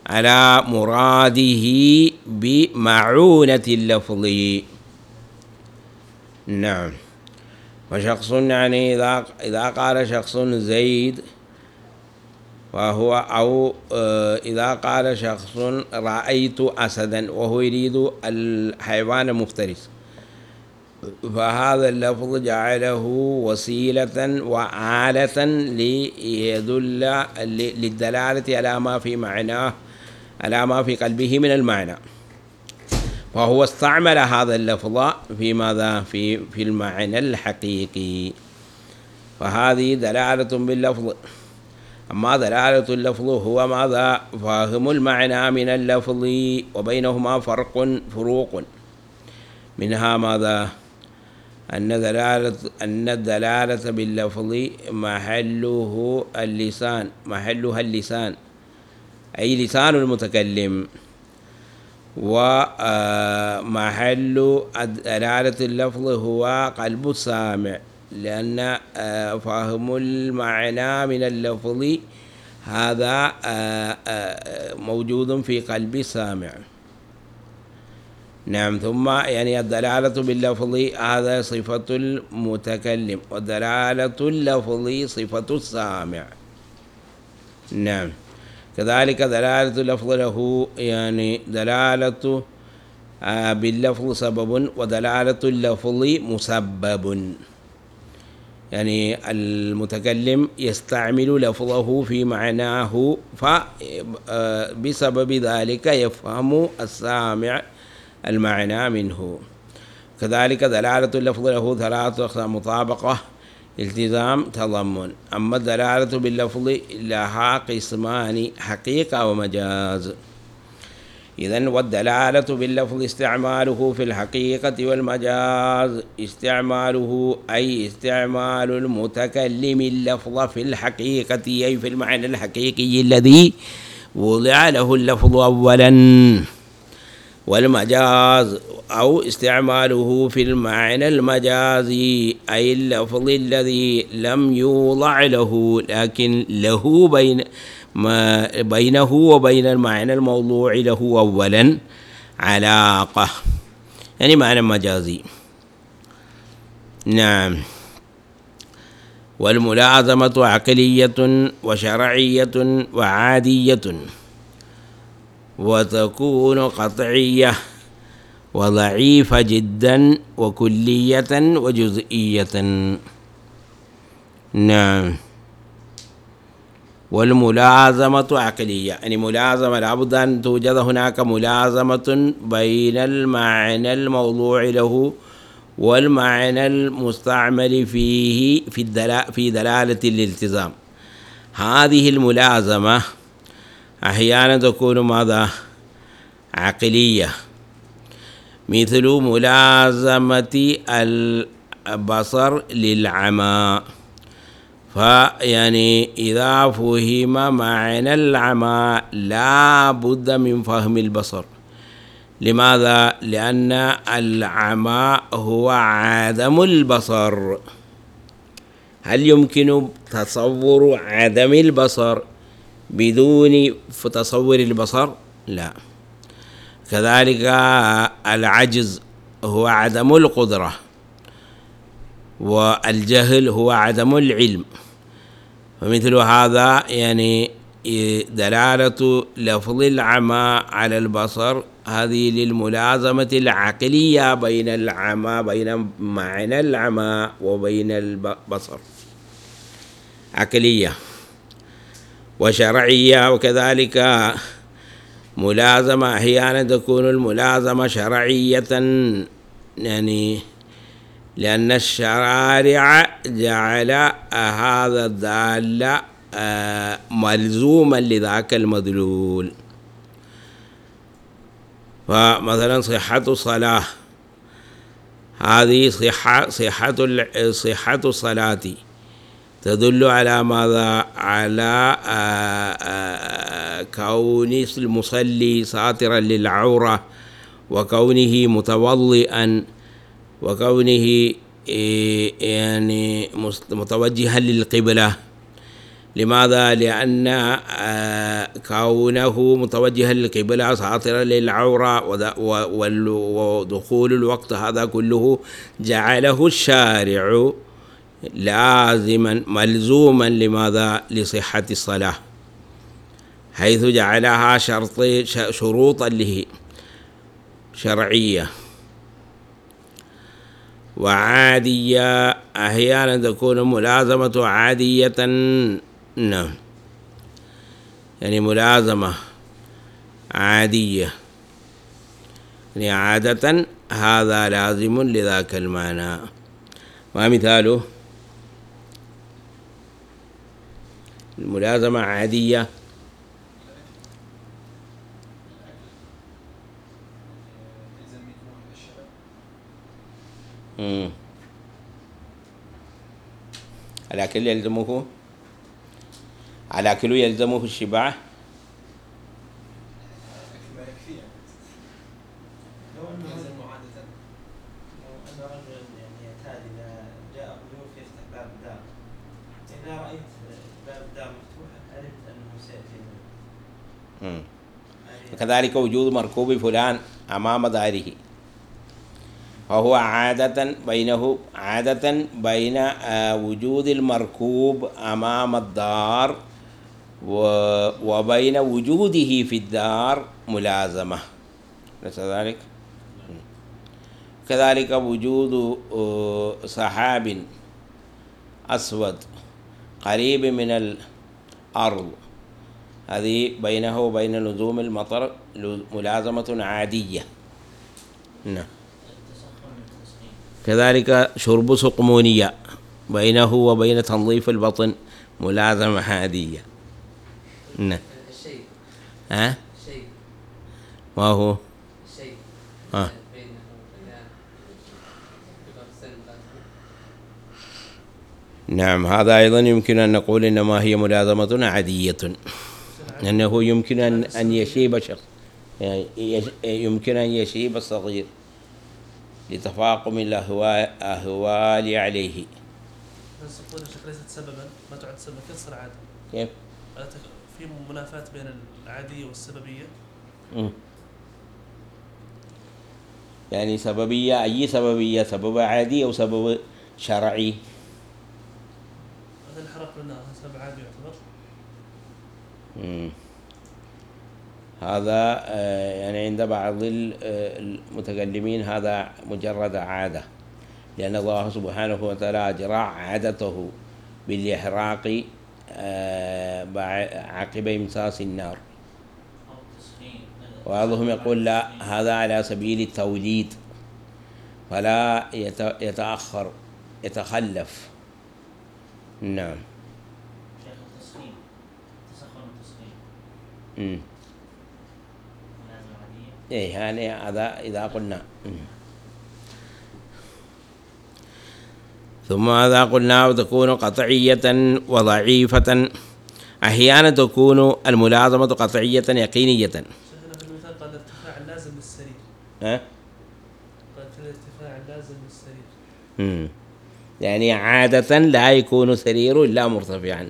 على مراده بمعونة اللفظ. نعم. فشخص يعني إذا إذا قال شخص زيد فهو أو آه، إذا قال شخص رأيت أسدا وهو يريد الحيوان المفترس فهذا اللفظ جعله وسيلة وآلة ليدل للدلالة على ما في معناه على ما في قلبه من المعنى. فهو استعمل هذا اللفظ في ماذا؟ في في المعنى الحقيقي. فهذه دلالة باللفظ. أما دلالة اللفظ هو ماذا؟ فاهم المعنى من اللفظ وبينهما فرق فروق. منها ماذا؟ أن دلالة أن الدلالة باللفظ محله اللسان محلها اللسان. أي لسان المتكلم. ومحل دلالة اللفظ هو قلب السامع لأن فهم المعنى من اللفظ هذا موجود في قلب السامع نعم ثم يعني الدلالة باللفظ هذا صفة المتكلم والدلالة اللفظ صفة السامع. نعم. كذلك دلالة اللفظ له يعني دلالة باللفظ سبب ودلالة اللفظ مسبب. يعني المتكلم يستعمل لفظه في معناه فبسبب ذلك يفهم السامع المعنى منه. كذلك دلالة اللفظ له ثلاثة مطابقة التزام تضمن. أما الدلالة باللفظ لها قسمان حقيقة ومجاز. إذا والدلالة باللفظ استعماله في الحقيقة والمجاز. استعماله أي استعمال المتكلم اللفظ في الحقيقة أي في المعنى الحقيقي الذي وضع له اللفظ أولا. والمجاز أو استعماله في المعنى المجازي. أي اللفظ الذي لم يوضع له لكن له بين ما بينه وبين المعنى الموضوع له أولا علاقة. يعني معنى مجازي. نعم. والملازمة عقلية وشرعية وعادية. وتكون قطعية. وضعيفة جدا وكلية وجزئية. نعم. والملازمة عقلية. يعني ملازمة لابد أن توجد هناك ملازمة بين المعنى الموضوع له والمعنى المستعمل فيه في الدلا في دلالة الالتزام. هذه الملازمة أحيانا تكون ماذا؟ عقلية. مثل ملازمة البصر للعمى فيعني إذا فهم معنى العمى لا بد من فهم البصر لماذا؟ لأن العمى هو عدم البصر هل يمكن تصور عدم البصر بدون تصور البصر؟ لا كذلك العجز هو عدم القدرة والجهل هو عدم العلم. فمثل هذا يعني دلالة لفظ العمى على البصر هذه للملازمة العقلية بين العمى بين معنى العمى وبين البصر. عقلية وشرعية وكذلك ملازمة أحيانا تكون الملازمة شرعية. يعني لأن الشرارع جعل هذا الدال آه، ملزوما لذاك المدلول. فمثلا صحة الصلاة هذه صحة صحة صحة الصلاة. تدل على ماذا؟ على آه، آه، كون المصلي ساترا للعورة وكونه متوضئا وكونه إيه، يعني متوجها للقبلة لماذا؟ لأن آه، كونه متوجها للقبلة ساطرا للعورة ودخول الوقت هذا كله جعله الشارع لازما ملزوما لماذا؟ لصحة الصلاة حيث جعلها شرط شروطا له شرعيه وعادية أحيانا تكون ملازمة عادية نعم يعني ملازمة عادية يعني عادة هذا لازم لذاك المعنى ما الملازمة عادية مم. الأكل يلزمه الأكل يلزمه الشبع ما يكفي يعني لو أنه يلزم عادة لو أن رجلا يعني يعتاد إذا جاء ضيوف يفتح باب الدار إذا رأيت باب الدار مفتوح علمت أنه سيأتي مم. هذه وكذلك وجود مركوب فلان أمام داره فهو عادة بينه عادة بين وجود المركوب أمام الدار وبين وجوده في الدار ملازمة أليس ذلك؟ كذلك وجود سحاب أسود قريب من الأرض هذه بينه وبين لزوم المطر ملازمة عادية. نعم. كذلك شرب سقمونية بينه وبين تنظيف البطن ملازمة عادية. نعم. ها؟ الشيء ما هو؟ كبر السن نعم هذا أيضا يمكن أن نقول إنما هي ملازمة عادية. لأنه يمكن أن أن يشيب شخص. يعني يمكن أن يشيب الصغير لتفاقم الأهواء أهوال عليه. بس يقول الشيخ ليست سببا؟ ما تعد سببا كيف تصير عادة؟ كيف؟ في منافاة بين العادية والسببية؟ مم. يعني سببية أي سببية؟ سبب عادي أو سبب شرعي؟ هذا الحرق قلنا سبب عادي يعتبر؟ هذا آه، يعني عند بعض آه، المتكلمين هذا مجرد عادة لأن الله سبحانه وتعالى أجرى عادته بالإحراق آه، عقب إمساس النار. وبعضهم يقول لا هذا على سبيل التوليد فلا يت- يتأخر يتخلف. نعم. مم. ملازمة عادية إيه يعني هذا إذا قلنا. ثم هذا قلنا تكون قطعية وضعيفة أحيانا تكون الملازمة قطعية يقينية شيخنا في المثال قال الارتفاع اللازم للسرير ها؟ قال في الارتفاع اللازم للسرير. يعني عادة لا يكون سرير إلا مرتفعا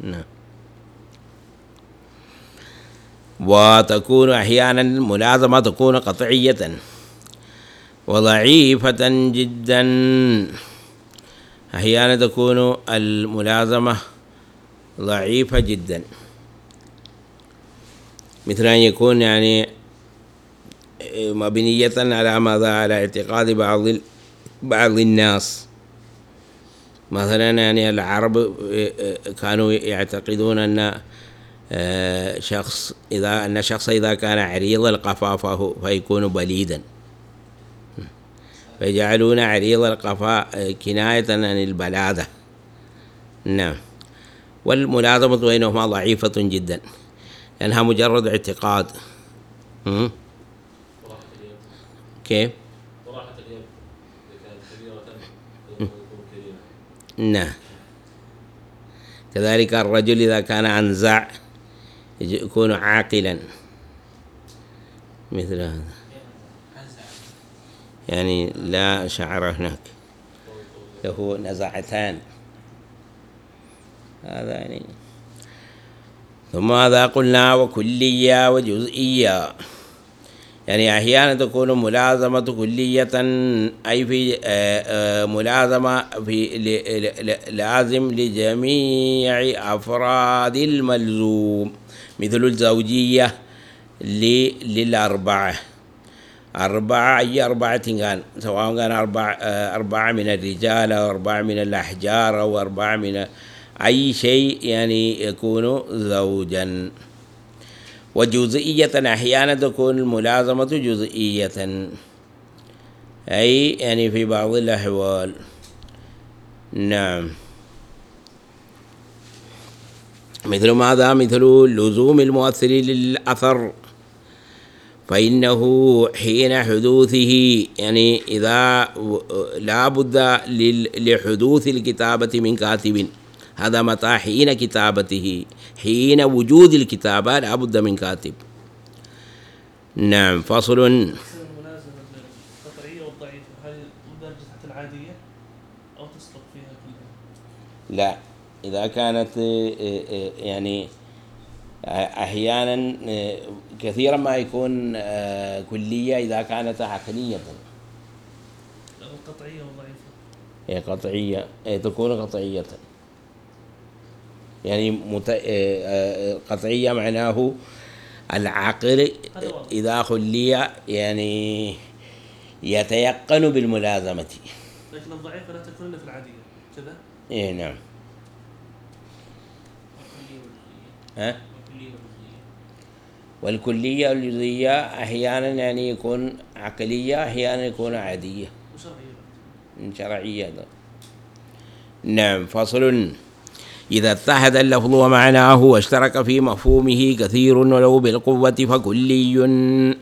نعم وتكون أحيانا الملازمة تكون قطعية وضعيفة جدا. أحيانا تكون الملازمة ضعيفة جدا. مثل أن يكون يعني مبنية على ماذا؟ على اعتقاد بعض بعض الناس. مثلا يعني العرب كانوا يعتقدون أن آه، شخص إذا أن شخص إذا كان عريض القفا فيكون بليدا. فيجعلون عريض القفا آه، كناية عن البلادة نعم. والملازمة بينهما ضعيفة جدا. لأنها مجرد اعتقاد. كيف؟ نعم. كذلك الرجل إذا كان أنزع يكون عاقلا. مثل هذا. يعني لا شعر هناك. له نزعتان. هذا يعني. ثم هذا قلنا وكلية وجزئية. يعني أحيانا تكون ملازمة كلية أي في آه، آه، ملازمة في لازم لجميع أفراد الملزوم. مثل الزوجية للأربعة. أربعة أي أربعة كان سواء كان أربعة آه، أربعة من الرجال أو أربعة من الأحجار أو أربعة من أي شيء يعني يكون زوجا. وجزئية أحيانا تكون الملازمة جزئية. أي يعني في بعض الأحوال. نعم. مثل ماذا؟ مثل لزوم المؤثر للأثر. فإنه حين حدوثه يعني إذا لا بد لحدوث الكتابة من كاتب. هذا متى؟ حين كتابته. حين وجود الكتابة لا بد من كاتب. نعم فصل؟ لا. إذا كانت آه، آه، يعني أحيانا آه، كثيرا ما يكون كلية إذا كانت عقلية القطعية والضعيفة هي قطعية هي تكون قطعية. يعني مت... قطعية معناه واضح. إذا خلي يعني يتيقن بالملازمة. لكن الضعيفة لا تكون إلا في العادية. كذا؟ إيه نعم. ها? والكلية والجزئية أحيانا يعني يكون عقلية أحيانا يكون عادية. شرعية. نعم فصل. إذا اتحد اللفظ ومعناه واشترك في مفهومه كثير ولو بالقوة فكلي.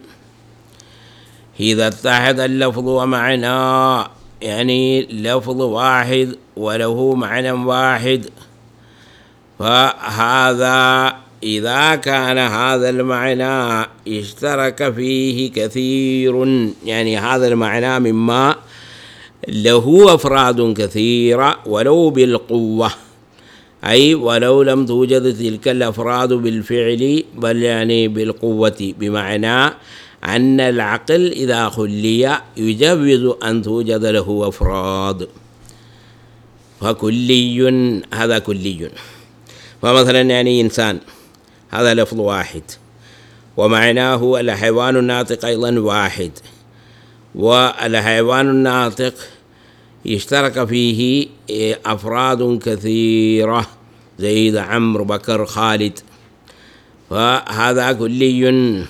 إذا اتحد اللفظ ومعناه يعني لفظ واحد وله معنى واحد فهذا إذا كان هذا المعنى اشترك فيه كثير يعني هذا المعنى مما له أفراد كثيرة ولو بالقوة. أي ولو لم توجد تلك الأفراد بالفعل بل يعني بالقوة. بمعنى أن العقل إذا خلي يجوز أن توجد له أفراد. فكلي هذا كلي. فمثلا يعني إنسان هذا لفظ واحد. ومعناه الحيوان الناطق أيضا واحد. والحيوان الناطق يشترك فيه إيه، أفراد كثيرة زيد عمرو بكر خالد. فهذا كلي.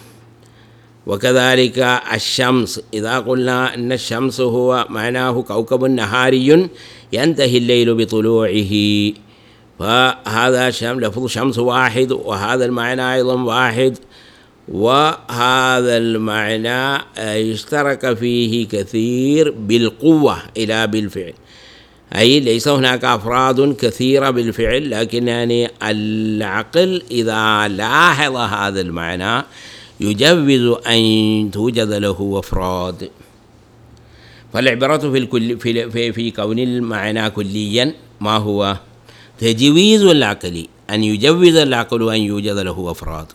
وكذلك الشمس إذا قلنا أن الشمس هو معناه كوكب نهاري ينتهي الليل بطلوعه. فهذا شم لفظ شمس واحد وهذا المعنى أيضا واحد. وهذا المعنى آه، اشترك فيه كثير بالقوة إلى بالفعل. أي ليس هناك أفراد كثيرة بالفعل لكن يعني العقل إذا لاحظ هذا المعنى يجوز أن توجد له أفراد. فالعبرة في الكل في في, في كون المعنى كليا ما هو؟ تجويز العقل أن يجوز العقل أن يوجد له أفراد.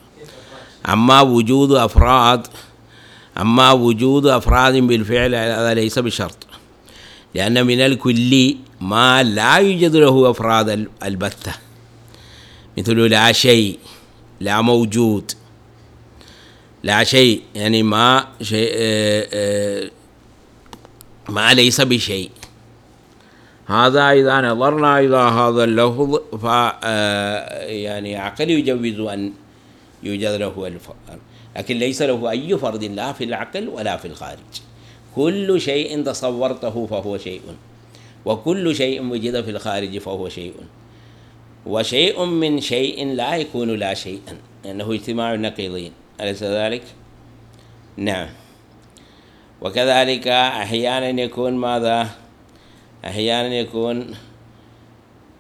أما وجود أفراد أما وجود أفراد بالفعل هذا ليس بشرط. لأن من الكلي ما لا يوجد له أفراد البتة. مثل لا شيء لا موجود. لا شيء يعني ما شيء آه، آه، ما ليس بشيء. هذا إذا نظرنا إلى هذا اللفظ ف آه، يعني عقل يجوز أن يوجد له الفرد لكن ليس له أي فرد لا في العقل ولا في الخارج. كل شيء تصورته فهو شيء. وكل شيء وجد في الخارج فهو شيء. وشيء من شيء لا يكون لا شيئا. لأنه اجتماع النقيضين أليس ذلك؟ نعم. وكذلك أحيانا يكون ماذا؟ أحيانا يكون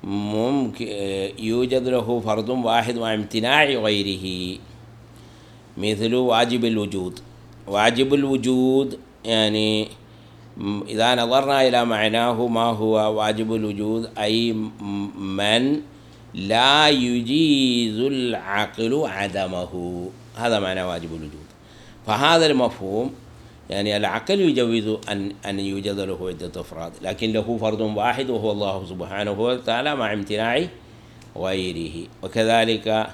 ممكن يوجد له فرد واحد مع امتناع غيره. مثل واجب الوجود. واجب الوجود يعني إذا نظرنا إلى معناه ما هو واجب الوجود أي من لا يجيز العقل عدمه. هذا معنى واجب الوجود. فهذا المفهوم يعني العقل يجوز أن أن يوجد له عدة أفراد لكن له فرد واحد وهو الله سبحانه وتعالى مع امتناع غيره. وكذلك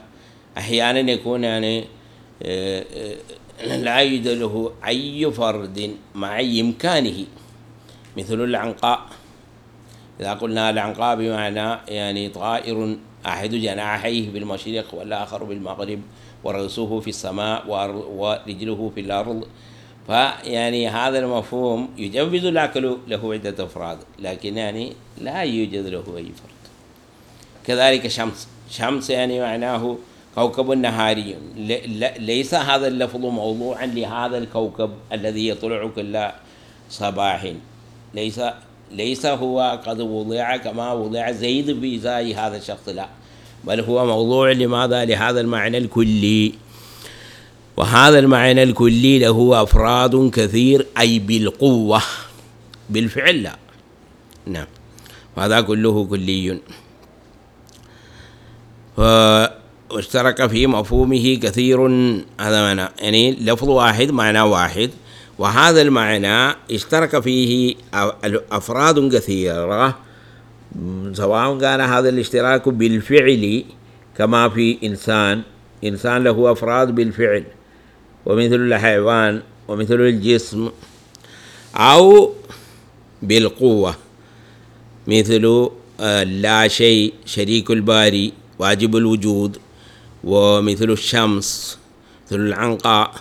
أحيانا يكون يعني آه، آه، لا يوجد له أي فرد مع إمكانه مثل العنقاء. إذا قلنا العنقاء بمعنى يعني طائر أحد جناحيه بالمشرق والآخر بالمغرب ورأسه في السماء ورجله في الأرض فيعني هذا المفهوم يجوز العقل له عدة أفراد لكن يعني لا يوجد له أي فرد. كذلك شمس. شمس يعني معناه كوكب نهاري. ليس هذا اللفظ موضوعا لهذا الكوكب الذي يطلع كل صباح. ليس ليس هو قد وضع كما وضع زيد في زي هذا الشخص لا. بل هو موضوع لماذا؟ لهذا المعنى الكلي. وهذا المعنى الكلي له أفراد كثير أي بالقوة بالفعل لا. نعم. وهذا كله كلي. واشترك في مفهومه كثير. هذا معنى يعني لفظ واحد معنى واحد. وهذا المعنى اشترك فيه أفراد كثيرة. سواء كان هذا الاشتراك بالفعل كما في إنسان. إنسان له أفراد بالفعل. ومثل الحيوان ومثل الجسم أو بالقوة. مثل آه، لا شيء شريك الباري واجب الوجود. ومثل الشمس مثل العنقاء.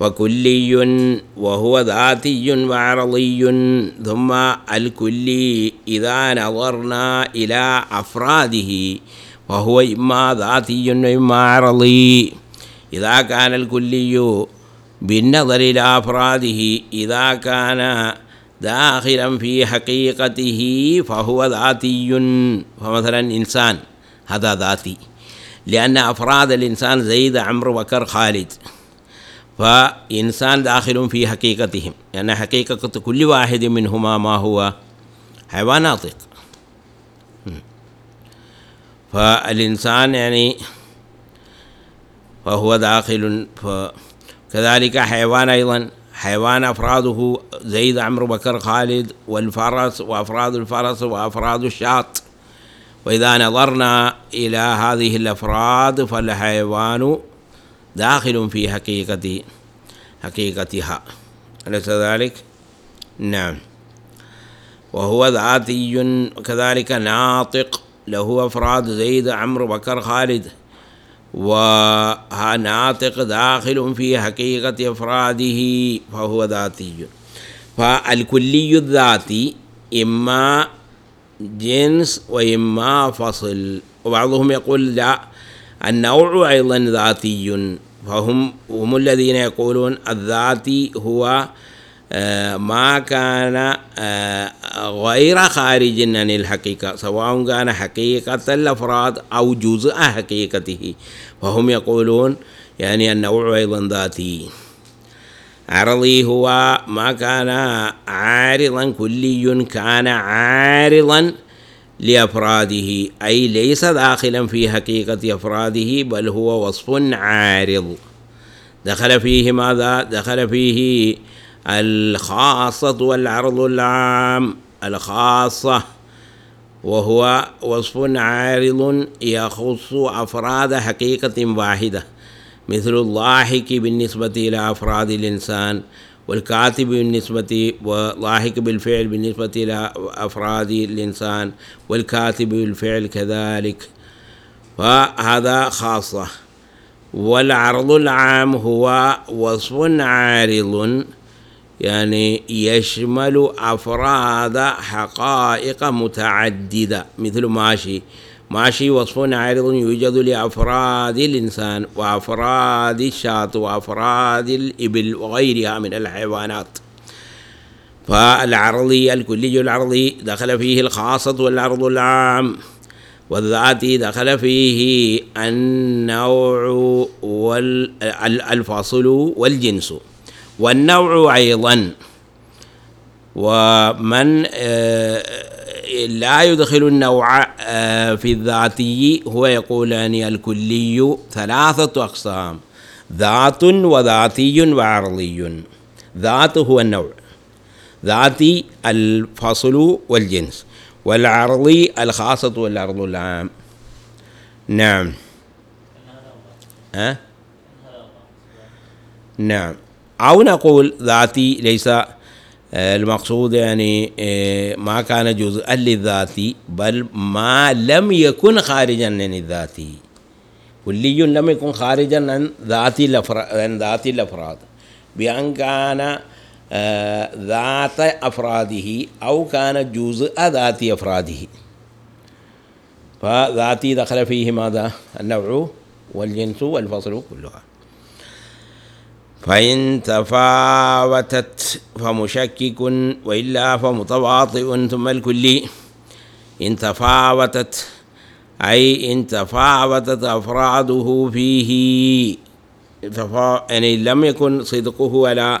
فكلي وهو ذاتي وعرضي. ثم الكلي إذا نظرنا إلى أفراده فهو إما ذاتي وإما عرضي. إذا كان الكلي بالنظر إلى أفراده إذا كان داخلا في حقيقته فهو ذاتي. فمثلا إنسان هذا ذاتي. لأن أفراد الإنسان زيد عمرو بكر خالد. فإنسان داخل في حقيقتهم. لأن حقيقة كل واحد منهما ما هو؟ حيوان ناطق فالإنسان يعني فهو داخل كذلك حيوان أيضا حيوان أفراده زيد عمرو بكر خالد والفرس وأفراد الفرس وأفراد الشاط وإذا نظرنا إلى هذه الأفراد فالحيوان داخل في حقيقة حقيقتها. أليس ذلك؟ نعم. وهو ذاتي وكذلك ناطق له أفراد زيد عمرو بكر خالد. وناطق داخل في حقيقة أفراده فهو ذاتي. فالكلي الذاتي إما جنس وإما فصل. وبعضهم يقول لا النوع أيضا ذاتي. فهم هم الذين يقولون الذاتي هو ما كان آه، غير خارج عن الحقيقة سواء كان حقيقة الأفراد أو جزء حقيقته. فهم يقولون يعني النوع أيضا ذاتي. عرضي هو ما كان عارضا كلي كان عارضا لأفراده. أي ليس داخلا في حقيقة أفراده بل هو وصف عارض. دخل فيه ماذا؟ دخل فيه الخاصة والعرض العام. الخاصة وهو وصف عارض يخص أفراد حقيقة واحدة مثل الضاحك بالنسبة إلى أفراد الإنسان والكاتب بالنسبة وضاحك بالفعل بالنسبة إلى أفراد الإنسان والكاتب بالفعل كذلك. فهذا خاصة. والعرض العام هو وصف عارض يعني يشمل أفراد حقائق متعددة. مثل ماشي. ماشي وصف عارض يوجد لأفراد الإنسان وأفراد الشاة وأفراد الإبل وغيرها من الحيوانات. فالعرضي الكلي العرضي دخل فيه الخاصة والعرض العام. والذاتي دخل فيه النوع والفصل والجنس. والنوع أيضا. ومن آه، لا يدخل النوع آه، في الذاتي هو يقول أن الكلي ثلاثة أقسام ذات وذاتي وعرضي. ذات هو النوع. ذاتي الفصل والجنس. والعرضي الخاصة والعرض العام. نعم. ها؟ نعم. أو نقول ذاتي ليس آه، المقصود يعني آه، ما كان جزءا للذاتي بل ما لم يكن خارجا عن الذاتي كلي لم يكن خارجا عن ذاتي الأفراد عن ذاتي الأفراد. بأن كان آه، ذات أفراده أو كان جزء ذات أفراده. فذاتي دخل فيه ماذا؟ النوع والجنس والفصل كلها. فإن تفاوتت فمشكك وإلا فمتواطئ ثم الكلي. إن تفاوتت أي إن تفاوتت أفراده فيه تفا... يعني لم يكن صدقه على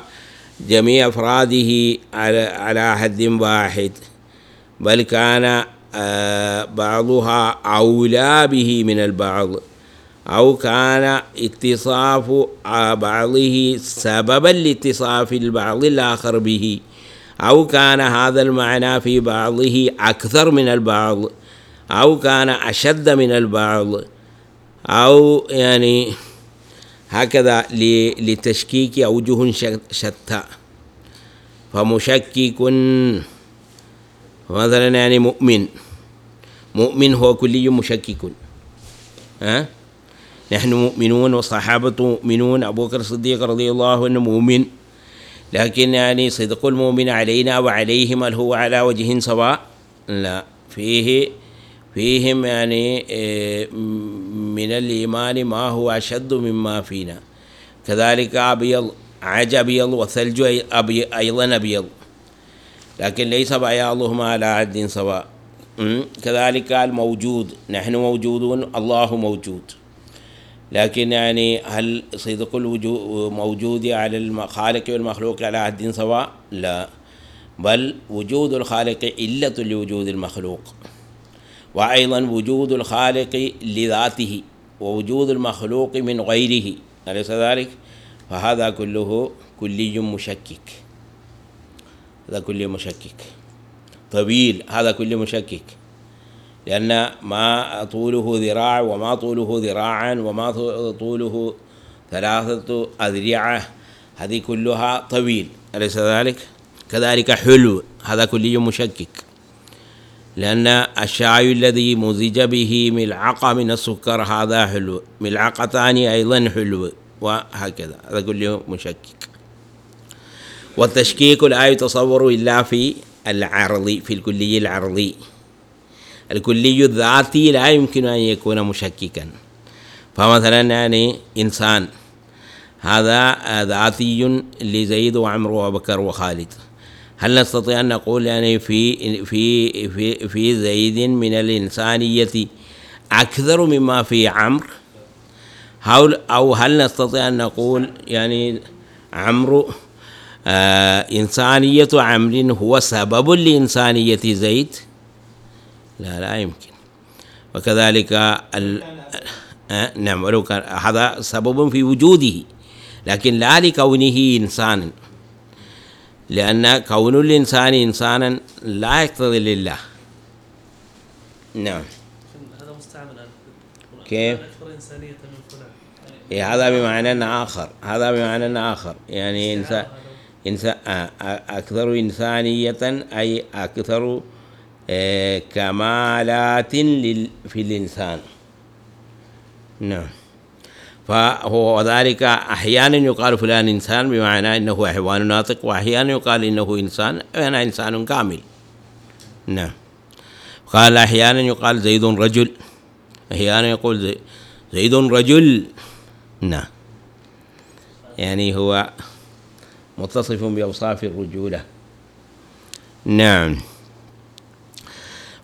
جميع أفراده على على حد واحد بل كان آه، بعضها أولى به من البعض. أو كان اتصاف بعضه سببا لاتصاف البعض الآخر به. أو كان هذا المعنى في بعضه أكثر من البعض. أو كان أشد من البعض. أو يعني هكذا لتشكيك أوجه شتى. فمشكك مثلا يعني مؤمن. مؤمن هو كلي مشكك. ها؟ نحن مؤمنون والصحابة مؤمنون. أبو بكر الصديق رضي الله عنه مؤمن. لكن يعني صدق المؤمن علينا وعليهم هل هو على وجه سواء؟ لا. فيه فيهم يعني آه، من الإيمان ما هو أشد مما فينا. كذلك أبيض عج أبيض والثلج أيضا أبيض. لكن ليس بياضهما على حد سواء. كذلك الموجود. نحن موجودون الله موجود. لكن يعني هل صدق الوجود موجود على الخالق والمخلوق على حد سواء؟ لا. بل وجود الخالق علة لوجود المخلوق. وأيضا وجود الخالق لذاته ووجود المخلوق من غيره. أليس ذلك؟ فهذا كله كلي مشكك. هذا كلي مشكك. طويل. هذا كله مشكك. لأن ما طوله ذراع وما طوله ذراعا وما طوله ثلاثة أذرعة هذه كلها طويل أليس ذلك؟ كذلك حلو هذا كلي مشكك. لأن الشاي الذي مزج به ملعقة من السكر هذا حلو ملعقتان أيضا حلو وهكذا هذا كله مشكك. والتشكيك لا يتصور إلا في العرضي في الكلي العرضي. الكلي الذاتي لا يمكن أن يكون مشككا. فمثلا يعني إنسان هذا ذاتي لزيد وعمر وبكر وخالد. هل نستطيع أن نقول يعني في في في في زيد من الإنسانية أكثر مما في عمرو؟ أو هل نستطيع أن نقول يعني عمرو آه إنسانية عمرو هو سبب لإنسانية زيد؟ لا لا يمكن. وكذلك ال... آه نعم ولو كان هذا سبب في وجوده لكن لا لكونه إنسانا. لأن كون الإنسان إنسانا لا يقتضي لله. نعم. هذا مستعمل كيف؟ أكثر إنسانية من فلان. إيه هذا بمعنى آخر. هذا بمعنى آخر. يعني إنسان إنسان أكثر إنسانية أي أكثر كمالات لل- في الإنسان. نعم. فهو ذلك أحيانا يقال فلان إنسان بمعنى أنه حيوان ناطق وأحيانا يقال إنه إنسان أنا إنسان كامل. نعم. قال أحيانا يقال زيد رجل. أحيانا يقول زي- زيد رجل. نعم. يعني هو متصف بأوصاف الرجولة. نعم.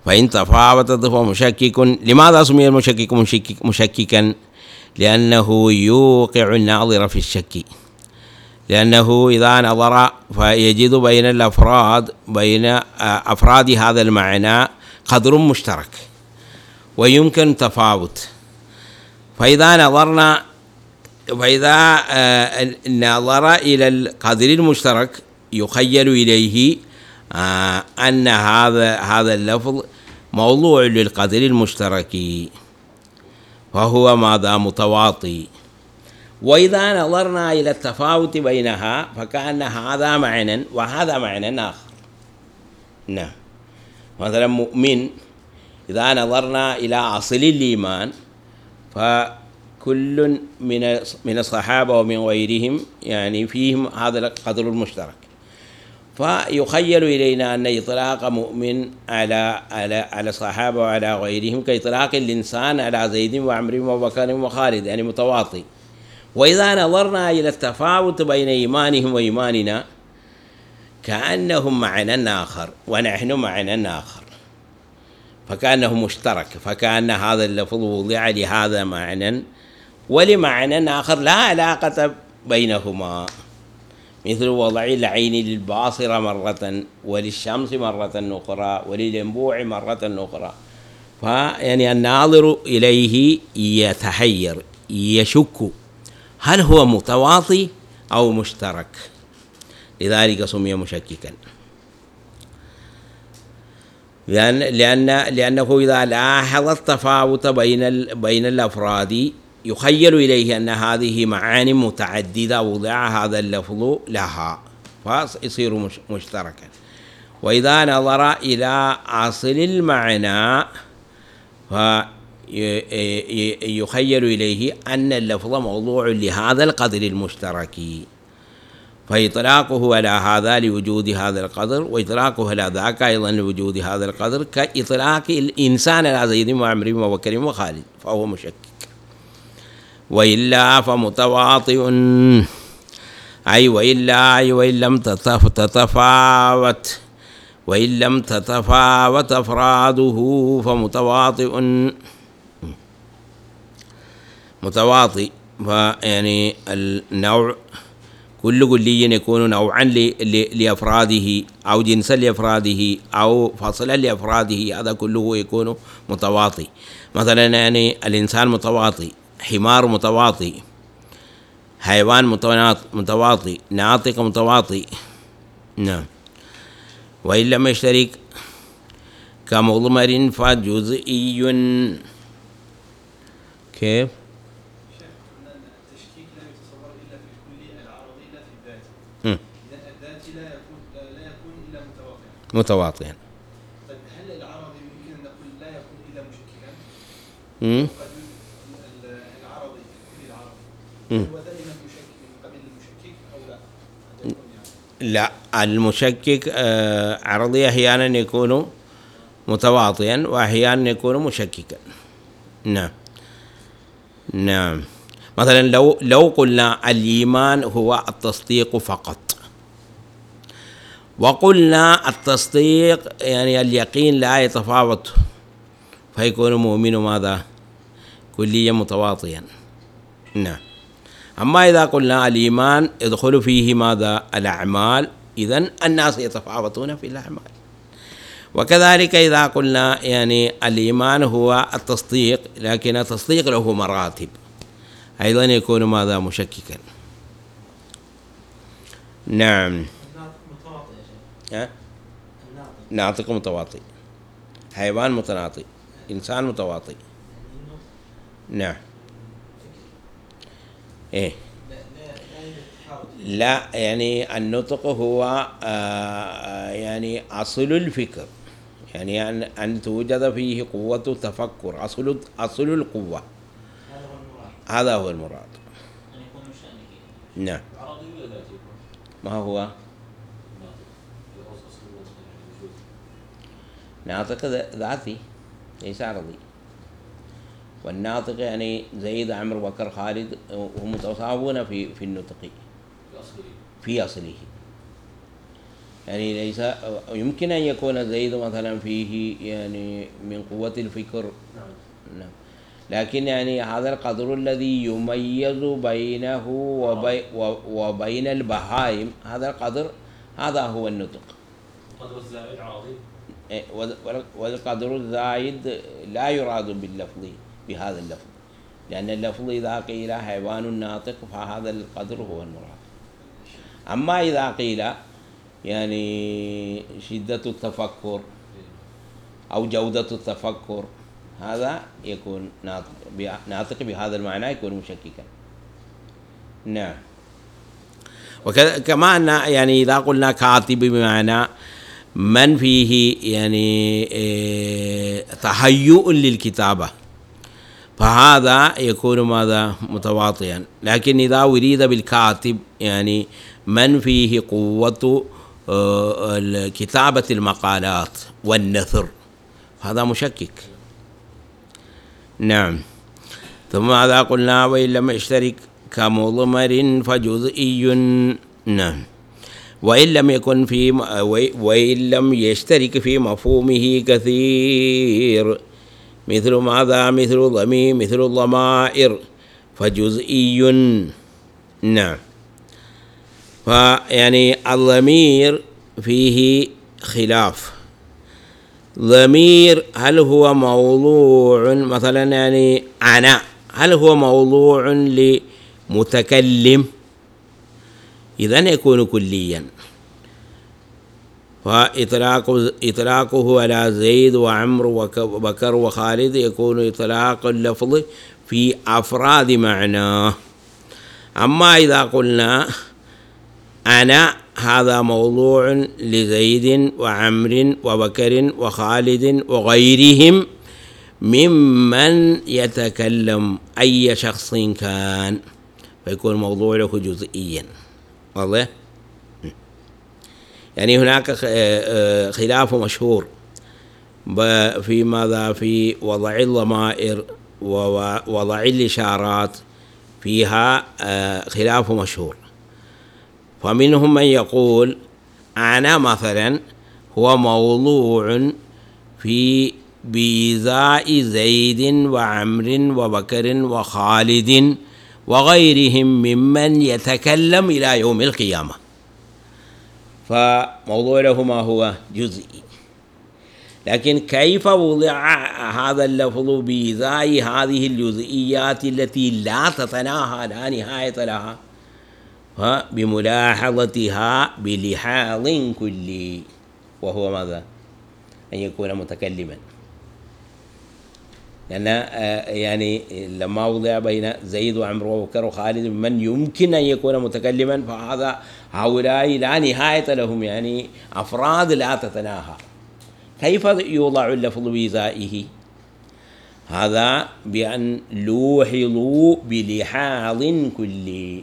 فإن تفاوتت فهو مشكك. لماذا سمي المشكك مشكك مشككا؟ لأنه يوقع الناظر في الشك. لأنه إذا نظر فيجد بين الأفراد بين أفراد هذا المعنى قدر مشترك ويمكن تفاوت. فإذا نظرنا فإذا آه، نظر إلى القدر المشترك يخيل إليه أن هذا هذا اللفظ موضوع للقدر المشترك فهو ماذا؟ متواطي. وإذا نظرنا إلى التفاوت بينها فكأن هذا معنى وهذا معنى آخر. نعم. مثلا مؤمن إذا نظرنا إلى أصل الإيمان فكل من من الصحابة ومن غيرهم يعني فيهم هذا القدر المشترك. فيخيل إلينا أن إطلاق مؤمن على على على الصحابة وعلى غيرهم كإطلاق الإنسان على زيد وعمر وبكر وخالد يعني متواطي. وإذا نظرنا إلى التفاوت بين إيمانهم وإيماننا كأنهم معنى آخر ونحن معنى آخر. فكأنه مشترك فكأن هذا اللفظ وضع لهذا معنى ولمعنى آخر لا علاقة بينهما. مثل وضع العين للباصرة مرة وللشمس مرة أخرى وللينبوع مرة أخرى. فيعني الناظر إليه يتحير يشك هل هو متواطي أو مشترك. لذلك سمي مشككا. لأن لأن لأنه إذا لاحظ التفاوت بين بين الأفراد يخيل إليه أن هذه معاني متعددة وضع هذا اللفظ لها فيصير مش مشتركا. وإذا نظر إلى أصل المعنى فيخيل إليه أن اللفظ موضوع لهذا القدر المشترك. فإطلاقه على هذا لوجود هذا القدر وإطلاقه على ذاك أيضا لوجود هذا القدر كإطلاق الإنسان على زيد وعمر وبكر وخالد فهو مشكك. وإلا فمتواطئ. أي وإلا أي وإن لم تتف تتفاوت. وإن لم تتفاوت أفراده فمتواطئ. متواطئ فيعني النوع كل كلي يكون نوعا لأفراده أو جنسا لأفراده أو فصلا لأفراده هذا كله يكون متواطي مثلا يعني الإنسان متواطي حمار متواطي حيوان متواطي ناطق متواطي نعم. وإن لم يشترك كمضمر فجزئي. كيف؟ متواطئا طيب هل العرضي يمكن أن نقول لا يكون إلا مشككا؟ مم. قد ي- ال- العرضي الكلي العرضي مم. هو دائما مشكك من قبل المشكك أو لا؟ المشكك آه، عرضي أحيانا يكون متواطئا وأحيانا يكون مشككا. نعم. نعم. مثلا لو لو قلنا الإيمان هو التصديق فقط. وقلنا التصديق يعني اليقين لا يتفاوت فيكون مؤمن ماذا؟ كليا متواطئا. نعم. أما إذا قلنا الإيمان يدخل فيه ماذا؟ الأعمال. إذن الناس يتفاوتون في الأعمال. وكذلك إذا قلنا يعني الإيمان هو التصديق لكن التصديق له مراتب. أيضا يكون ماذا؟ مشككا. نعم. ناطق متواطئ. حيوان متناطي إنسان متواطئ. نعم. إيه. لا يعني النطق هو آه، يعني أصل الفكر. يعني أن أن توجد فيه قوة التفكر أصل أصل القوة. هذا هو المراد. نعم؟ ما هو؟ ناطق. ذاتي. ليس عرضي. والناطق يعني زيد عمرو بكر خالد هم متساوون في في النطق. في أصله. يعني ليس يمكن أن يكون زيد مثلا فيه يعني من قوة الفكر. نعم. لكن يعني هذا القدر الذي يميز بينه وبي وبين البهائم هذا القدر هذا هو النطق. قدر الزائد عرضي إيه، وال- وال- والقدر الزايد لا يراد باللفظ. بهذا اللفظ. لأن اللفظ إذا قيل حيوان ناطق فهذا القدر هو المراد. أما إذا قيل يعني شدة التفكر أو جودة التفكر هذا يكون ناطق بهذا المعنى يكون مشككا. نعم. وكذا كما أن يعني إذا قلنا كاتب بمعنى من فيه يعني إيه، تهيؤ للكتابة. فهذا يكون ماذا؟ متواطئا. لكن إذا أريد بالكاتب يعني من فيه قوة آه، كتابة المقالات والنثر؟ هذا مشكك. نعم. ثم ماذا قلنا؟ وإن لم يشترك كمضمر فجزئي. نعم. وإن لم يكن في وإن لم يشترك في مفهومه كثير. مثل ماذا؟ مثل ضمير مثل الضمائر فجزئي. نعم. فيعني الضمير فيه خلاف. ضمير هل هو موضوع مثلا يعني أنا هل هو موضوع لمتكلم؟ إذا يكون كليا. فإطلاق إطلاقه على زيد وعمر وبكر وخالد يكون إطلاق اللفظ في أفراد معناه أما إذا قلنا أنا هذا موضوع لزيد وعمر وبكر وخالد وغيرهم ممن يتكلم أي شخص كان فيكون موضوع له جزئيا واضح؟ يعني هناك خ- آه، خلاف مشهور. في ماذا؟ في وضع الضمائر ووضع الإشارات فيها آه، خلاف مشهور. فمنهم من يقول أنا مثلا هو موضوع في بإيذاء زيد وعمر وبكر وخالد وغيرهم ممن يتكلم إلى يوم القيامة. فموضوع له ما هو جزئي. لكن كيف وضع هذا اللفظ بإيذاء هذه الجزئيات التي لا تتناهى لا نهاية لها؟ فبملاحظتها بلحاظ كلي وهو ماذا؟ أن يكون متكلما. لأن آه، يعني لما وضع بين زيد وعمر وبكر وخالد من يمكن أن يكون متكلما؟ فهذا هؤلاء لا نهاية لهم يعني أفراد لا تتناهى. كيف يوضع اللفظ بإزائه هذا بأن لوحظوا بلحاظ كلي.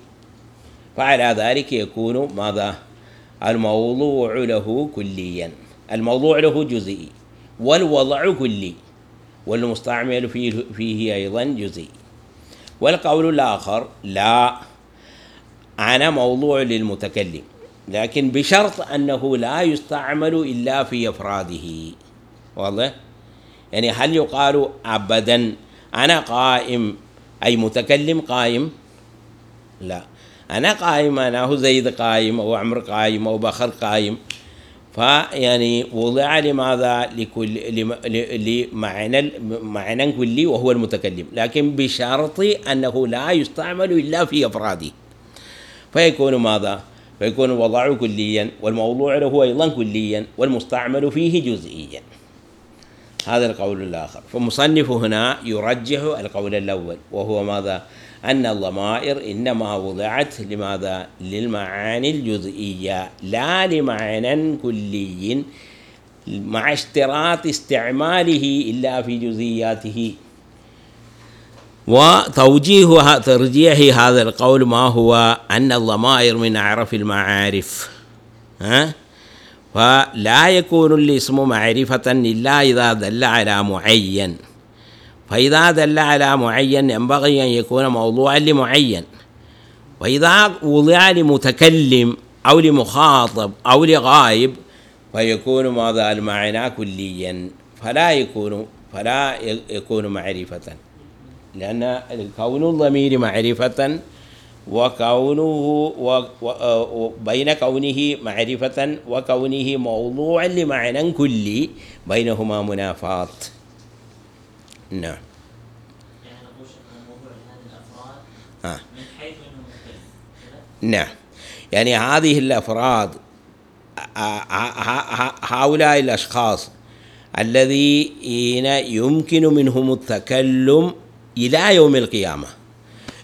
فعلى ذلك يكون ماذا؟ الموضوع له كليا. الموضوع له جزئي والوضع كلي والمستعمل فيه, فيه أيضا جزئي. والقول الآخر لا. أنا موضوع للمتكلم. لكن بشرط أنه لا يستعمل إلا في أفراده. واضح؟ يعني هل يقال أبدا أنا قائم؟ أي متكلم قائم؟ لا. أنا قائم أنا هو زيد قائم أو عمر قائم أو بخر قائم. فيعني وضع لماذا؟ لكل لمعنى معنى كلي وهو المتكلم. لكن بشرط أنه لا يستعمل إلا في أفراده. فيكون ماذا؟ فيكون الوضع كليا والموضوع له أيضا كليا والمستعمل فيه جزئيا. هذا القول الآخر. فمصنف هنا يرجح القول الأول وهو ماذا؟ أن الضمائر إنما وضعت لماذا؟ للمعاني الجزئية لا لمعنى كلي مع اشتراط استعماله إلا في جزئياته. وتوجيه ترجيح هذا القول ما هو أن الضمائر من أعرف المعارف. ها؟ فلا يكون الاسم معرفة إلا إذا دل على معين. فإذا دل على معين ينبغي أن يكون موضوعا لمعين. وإذا وضع لمتكلم أو لمخاطب أو لغائب فيكون ماذا؟ المعنى كليا. فلا يكون فلا يكون معرفة. لأن كون الضمير معرفة وكونه وبين كونه معرفة وكونه موضوعا لمعنى كلي بينهما منافاة نعم. آه. نعم. يعني هذه الأفراد ه- ه- ه- هؤلاء الأشخاص الذين يمكن منهم التكلم إلى يوم القيامة.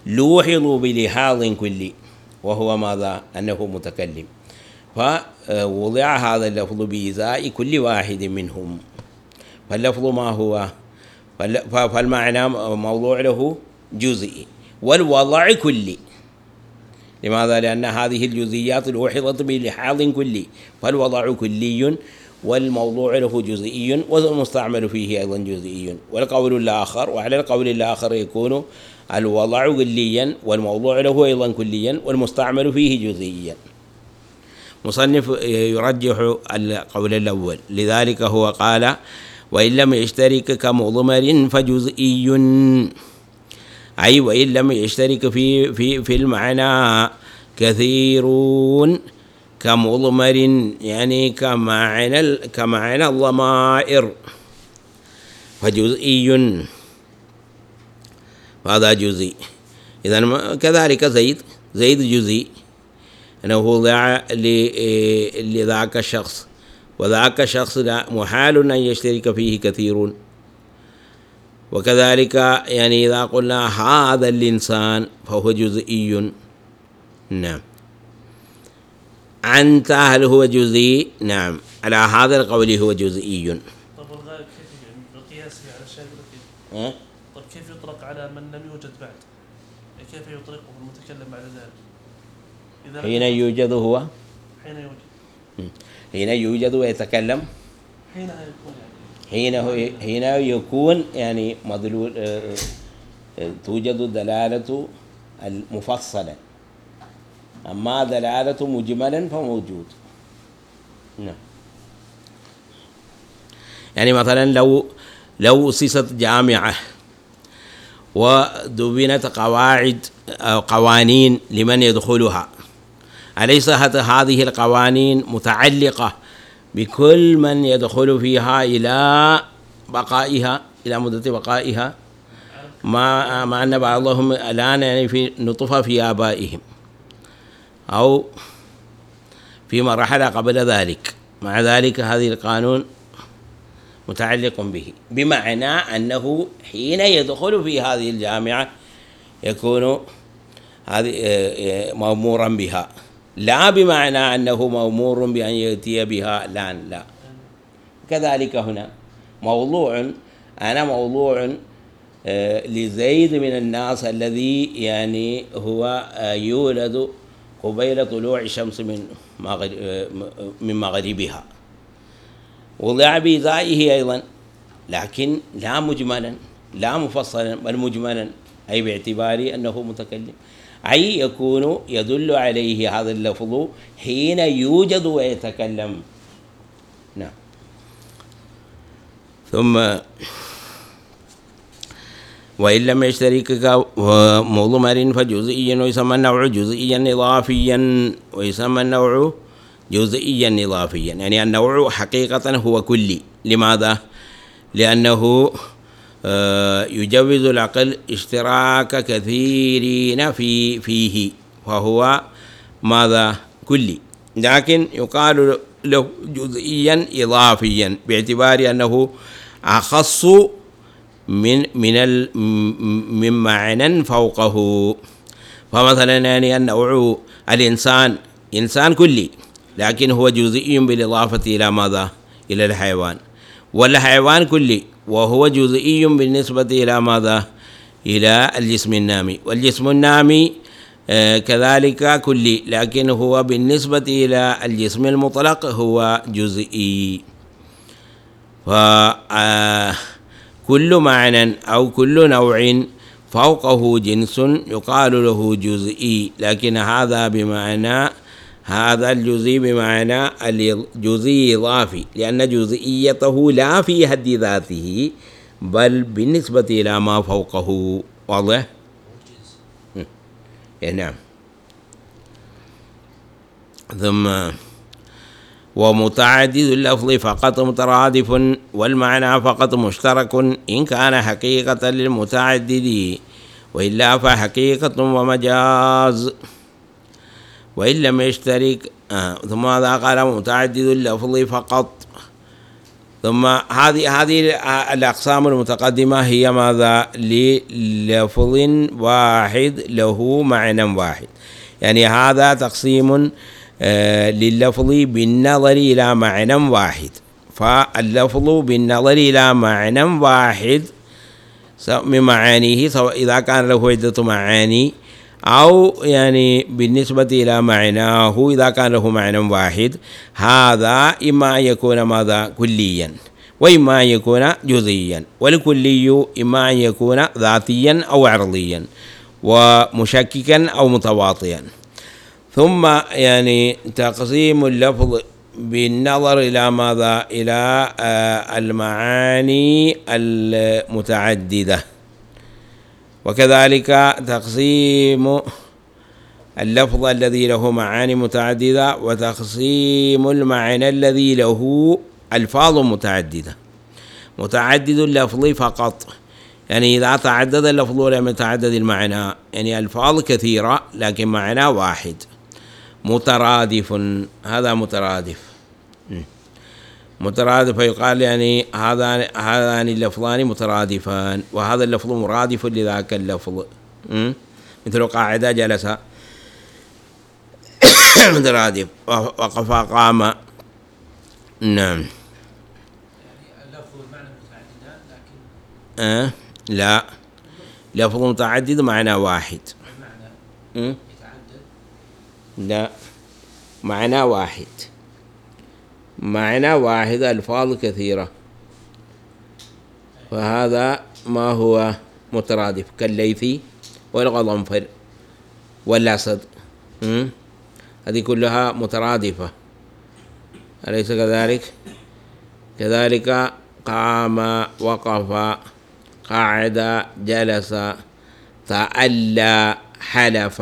لوحظوا بلحاظ كلي وهو ماذا؟ أنه متكلم. فوضع هذا اللفظ بإزاء كل واحد منهم. فاللفظ ما هو؟ فالمعنى موضوع له جزئي. والوضع كلي لماذا؟ لأن هذه الجزئيات لوحظت بلحاظ كلي فالوضع كلي. والموضوع له جزئي والمستعمل فيه أيضا جزئي. والقول الآخر وعلى القول الآخر يكون الوضع كليا والموضوع له أيضا كليا والمستعمل فيه جزئيا. مصنف يرجح القول الأول لذلك هو قال وإن لم يشترك كمضمر فجزئي. أي وإن لم يشترك في في في المعنى كثيرون. كمضمر يعني كمعنى كمعنى الضمائر فجزئي. هذا جزئي. إذا كذلك زيد. زيد جزئي. أنه وضع ل- لذاك الشخص. وذاك الشخص محال أن يشترك فيه كثيرون وكذلك يعني إذا قلنا هذا الإنسان فهو جزئي. نعم. أنت هل هو جزئي. نعم. على هذا القول هو جزئي. طب والغالب كيف يعني؟ بقياسه على الشيء الذي ها؟ طب كيف يطلق على من لم يوجد بعد؟ يعني كيف يطلقه المتكلم بعد ذلك؟ إذا حين يوجد- هو؟ حين يوجد. حين يوجد ويتكلم؟ حينها يكون يعني. حين هو حين يكون يعني مدلول آه، آه، توجد دلالة المفصلة. أما دلالة مجملا فموجود. نعم. يعني مثلا لو لو أسست جامعة ودبنت قواعد أو قوانين لمن يدخلها أليس هذه القوانين متعلقة بكل من يدخل فيها إلى بقائها إلى مدة بقائها؟ مع مع أن بعضهم الآن يعني في نطفة في آبائهم. أو في مرحلة قبل ذلك. مع ذلك هذه القانون متعلق به. بمعنى أنه حين يدخل في هذه الجامعة يكون هذه آه، مأمورا بها. لا بمعنى أنه مأمور بأن يأتي بها. الآن لا. كذلك هنا موضوع أنا موضوع آه، لزيد من الناس الذي يعني هو آه، يولد قبيل طلوع الشمس من مغرب من مغربها. وضع بإزائه أيضا لكن لا مجملا لا مفصلا بل مجملا أي باعتبار أنه متكلم. أي يكون يدل عليه هذا اللفظ حين يوجد ويتكلم. نعم. ثم وإن لم يشترك مضمر فجزئيا ويسمى النوع جزئيا إضافيا ويسمى النوع جزئيا إضافيا يعني النوع حقيقة هو كلي لماذا؟ لأنه آه، يجوز العقل اشتراك كثيرين في فيه فهو ماذا؟ كلي لكن يقال له جزئيا إضافيا باعتبار أنه أخص من من ال من معنى فوقه فمثلا يعني النوع الإنسان إنسان كلي لكن هو جزئي بالإضافة إلى ماذا؟ إلى الحيوان والحيوان كلي وهو جزئي بالنسبة إلى ماذا؟ إلى الجسم النامي والجسم النامي آه، كذلك كلي لكن هو بالنسبة إلى الجسم المطلق هو جزئي فكل معنى أو كل نوع فوقه جنس يقال له جزئي لكن هذا بمعنى هذا الجزئي بمعنى الجزئي إضافي لأن جزئيته لا في حد ذاته بل بالنسبة إلى ما فوقه واضح؟ إيه نعم. ثم ومتعدد اللفظ فقط مترادف والمعنى فقط مشترك إن كان حقيقة للمتعدد. وإلا فحقيقة ومجاز. وإن لم يشترك آه. ثم هذا قال متعدد اللفظ فقط. ثم هذه هذه الأقسام المتقدمة هي ماذا؟ للفظ واحد له معنى واحد. يعني هذا تقسيم لللفظ بالنظر إلى معنى واحد. فاللفظ بالنظر إلى معنى واحد من معانيه سواء إذا كان له عدة معاني أو يعني بالنسبة إلى معناه إذا كان له معنى واحد. هذا إما أن يكون ماذا؟ كليا وإما أن يكون جزئيا. والكلي إما أن يكون ذاتيا أو عرضيا ومشككا أو متواطئا. ثم يعني تقسيم اللفظ بالنظر إلى ماذا؟ إلى آه، المعاني المتعددة. وكذلك تقسيم اللفظ الذي له معاني متعددة وتقسيم المعنى الذي له ألفاظ متعددة. متعدد اللفظ فقط. يعني إذا تعدد اللفظ ولم يتعدد المعنى يعني ألفاظ كثيرة لكن معنى واحد. مترادف. هذا مترادف. مترادف يقال يعني هذان هذان اللفظان مترادفان وهذا اللفظ مرادف لذاك اللفظ. مثل قاعدة جلس *coughs* مترادف. وقف قام نعم. اللفظ والمعنى متعددان لكن أه؟ لا. لفظ متعدد معنى واحد. المعنى لا. معنى واحد. معنى واحد ألفاظ كثيرة. فهذا ما هو مترادف. كالليثي والغضنفر والأسد? هذه كلها مترادفة. أليس كذلك؟ كذلك قام وقف قعد جلس تألى حلف.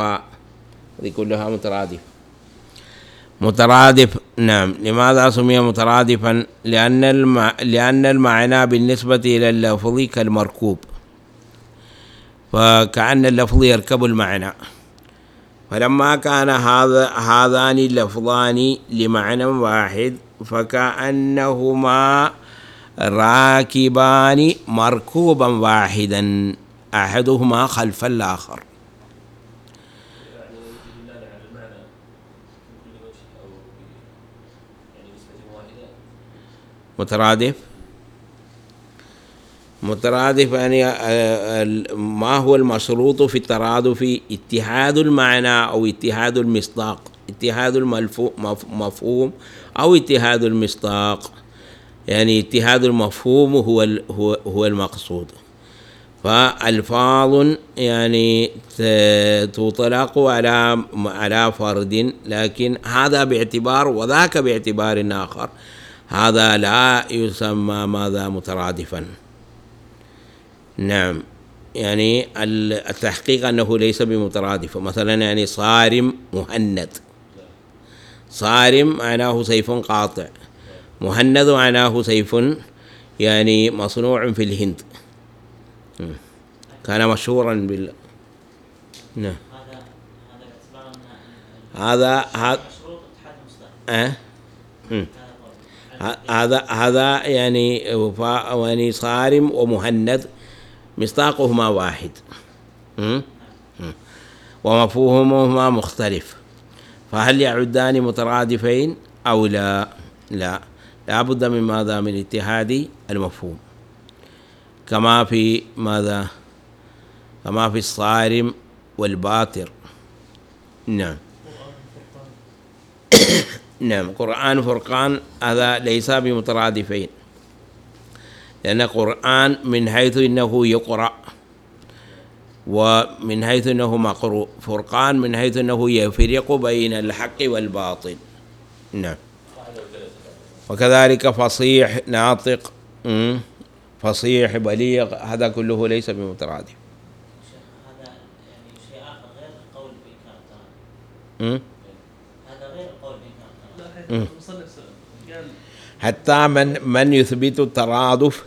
هذه كلها مترادف. مترادف نعم. لماذا سمي مترادفا؟ لأن الم... لأن المعنى بالنسبة إلى اللفظ كالمركوب. فكأن اللفظ يركب المعنى. فلما كان هذا هذان اللفظان لمعنى واحد فكأنهما راكبان مركوبا واحدا أحدهما خلف الآخر يعني يدل على المعنى من كل وجه أو ب- يعني نسبة واحدة مترادف. مترادف يعني آه، ما هو المشروط في الترادف؟ اتحاد المعنى أو اتحاد المصداق. اتحاد الملفو- مف- مفهوم أو اتحاد المصداق. يعني اتحاد المفهوم هو هو هو المقصود. فألفاظ يعني تطلق على على فرد لكن هذا باعتبار وذاك باعتبار آخر. هذا لا يسمى ماذا مترادفا. نعم. يعني ال- التحقيق أنه ليس بمترادف. مثلا يعني صارم مهند. صارم معناه سيف قاطع. مهند معناه سيف يعني مصنوع في الهند. كان مشهورا بال نعم. هذا هذا هذا أه؟ هذا هذا يعني يعني صارم ومهند مصداقهما واحد. ومفهومهما مختلف. فهل يعدان مترادفين أو لا؟ لا. لا بد من ماذا؟ من اتحاد المفهوم. كما في ماذا؟ كما في الصارم والباطر. نعم. *coughs* نعم قرآن فرقان هذا ليس بمترادفين. لأن قرآن من حيث إنه يقرأ ومن حيث أنه مقروء فرقان من حيث أنه يفرق بين الحق والباطل. نعم. وكذلك فصيح ناطق فصيح بليغ هذا كله ليس بمترادف. هذا يعني شيء آخر غير القول بإنكار الترادف مم. هذا غير القول بإنكار الترادف لا مم. حيث المصنف قال حتى من من يثبت الترادف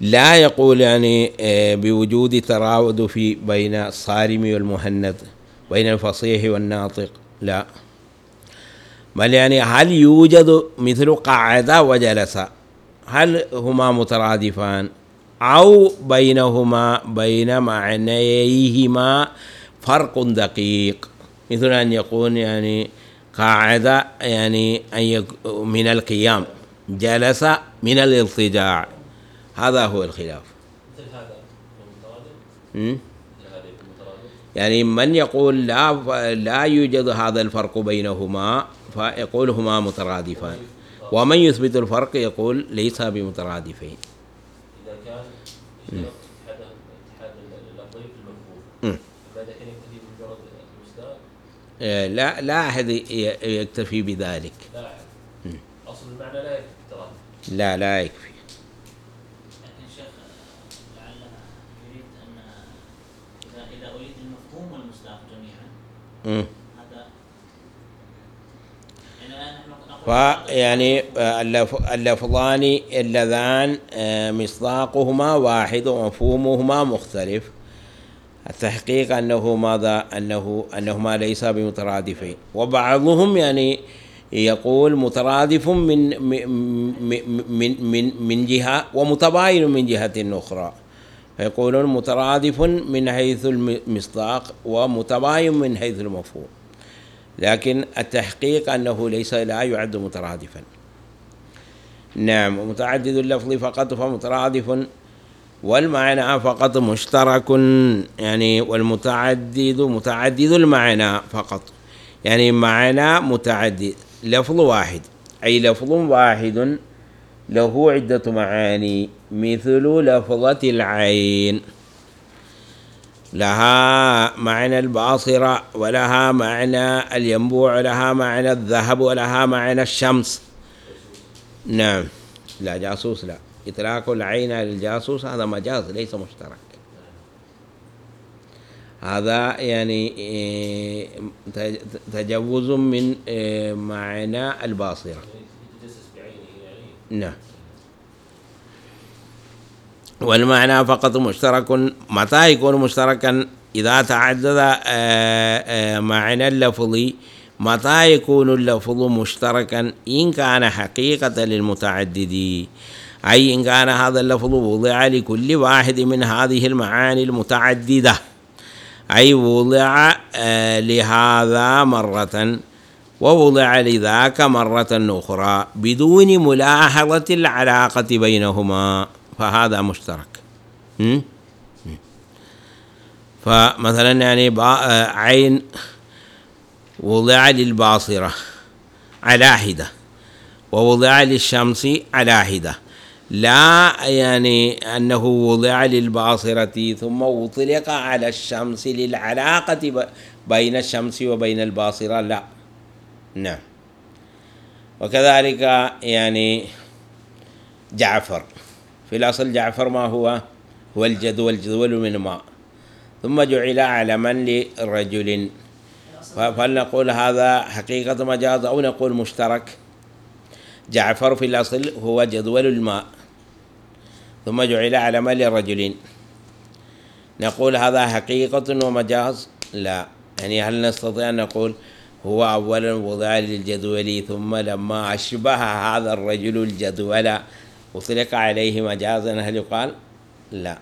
لا يقول يعني آه، بوجود ترادف بين الصارم والمهند بين الفصيح والناطق لا. بل يعني هل يوجد مثل قعد وجلس؟ هل هما مترادفان؟ أو بينهما بين معنيهما فرق دقيق؟ مثل أن يكون يعني قاعد يعني أن من القيام جلس من الاضطجاع هذا هو الخلاف. يعني من يقول لا لا يوجد هذا الفرق بينهما فيقول هما مترادفان. ومن يثبت الفرق يقول ليس بمترادفين. إذا كان اشترط اتحاد اتحاد اللفظي في مم. المفهوم فماذا كان يكتفي بمجرد المصداق آه، لا لا أحد ي- يكتفي بذلك. لا. أحد. أصل المعنى لا يكفي الترادف لا لا يكفي. لكن شيخ يريد أن إذا إذا أريد المفهوم والمصداق جميعا يعني فيعني آه، اللف- اللفظان اللذان آه، مصداقهما واحد ومفهومهما مختلف. التحقيق أنه ماذا؟ انه انهما ليس بمترادفين وبعضهم يعني يقول مترادف من من من من, من جهة ومتباين من جهة أخرى. فيقولون مترادف من حيث المصداق ومتباين من حيث المفهوم. لكن التحقيق أنه ليس لا يعد مترادفا. نعم متعدد اللفظ فقط فمترادف والمعنى فقط مشترك يعني والمتعدد متعدد المعنى فقط. يعني معنى متعدد لفظ واحد. أي لفظ واحد له عدة معاني مثل لفظة العين. لها معنى الباصرة ولها معنى الينبوع ولها معنى الذهب ولها معنى الشمس. نعم. لا جاسوس لا. إطلاق العين على الجاسوس هذا مجاز ليس مشترك. هذا يعني إيه، تج- تجوز من إيه، معنى الباصرة. نعم. والمعنى فقط مشترك متى يكون مشتركا؟ إذا تعدد آه، معنى اللفظ متى يكون اللفظ مشتركا؟ إن كان حقيقة للمتعدد. أي إن كان هذا اللفظ وضع لكل واحد من هذه المعاني المتعددة. أي وضع آه، لهذا مرة ووضع لذاك مرة أخرى بدون ملاحظة العلاقة بينهما. فهذا مشترك. فمثلا يعني آه، عين وضع للباصرة على حدة ووضع للشمس على حدة. لا يعني أنه وضع للباصرة ثم أطلق على الشمس للعلاقة بين الشمس وبين الباصرة. لا. نعم. وكذلك يعني جعفر. في الأصل جعفر ما هو؟ هو الجدول الجدول من ماء. ثم جعل علما لرجل. فلنقول هذا حقيقة مجاز أو نقول مشترك. جعفر في الأصل هو جدول الماء. ثم جعل علما لرجل نقول هذا حقيقة ومجاز؟ لا. يعني هل نستطيع أن نقول هو أولا وضع للجدول ثم لما أشبه هذا الرجل الجدول أطلق عليه مجازا؟ هل يقال؟ لا.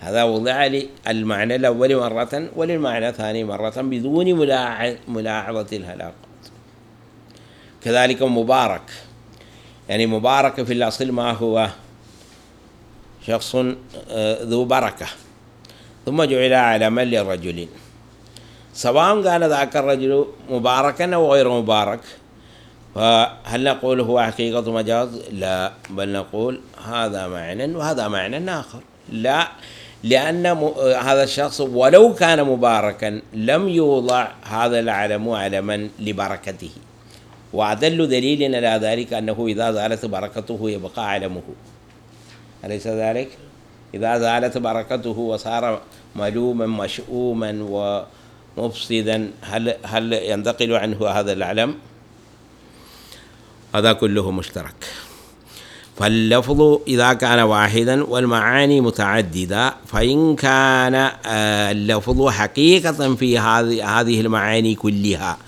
هذا وضع للمعنى الأول مرة وللمعنى الثاني مرة بدون ملاح- ملاحظة الهلاقات كذلك مبارك. يعني مبارك في الأصل ما هو؟ شخص آه، ذو بركة. ثم جعل علما للرجل. سواء كان ذاك الرجل مباركا أو غير مبارك فهل نقول هو حقيقة مجاز؟ لا بل نقول هذا معنى وهذا معنى آخر. لا لأن م- هذا الشخص ولو كان مباركا لم يوضع هذا العلم علما لبركته. وأدل دليل على ذلك أنه إذا زالت بركته يبقى علمه. أليس ذلك؟ إذا زالت بركته وصار ملوما مشؤوما ومفسدا هل هل ينتقل عنه هذا العلم؟ هذا كله مشترك فاللفظ إذا كان واحدا والمعاني متعددة فإن كان آه، اللفظ حقيقة في هذه هذه المعاني كلها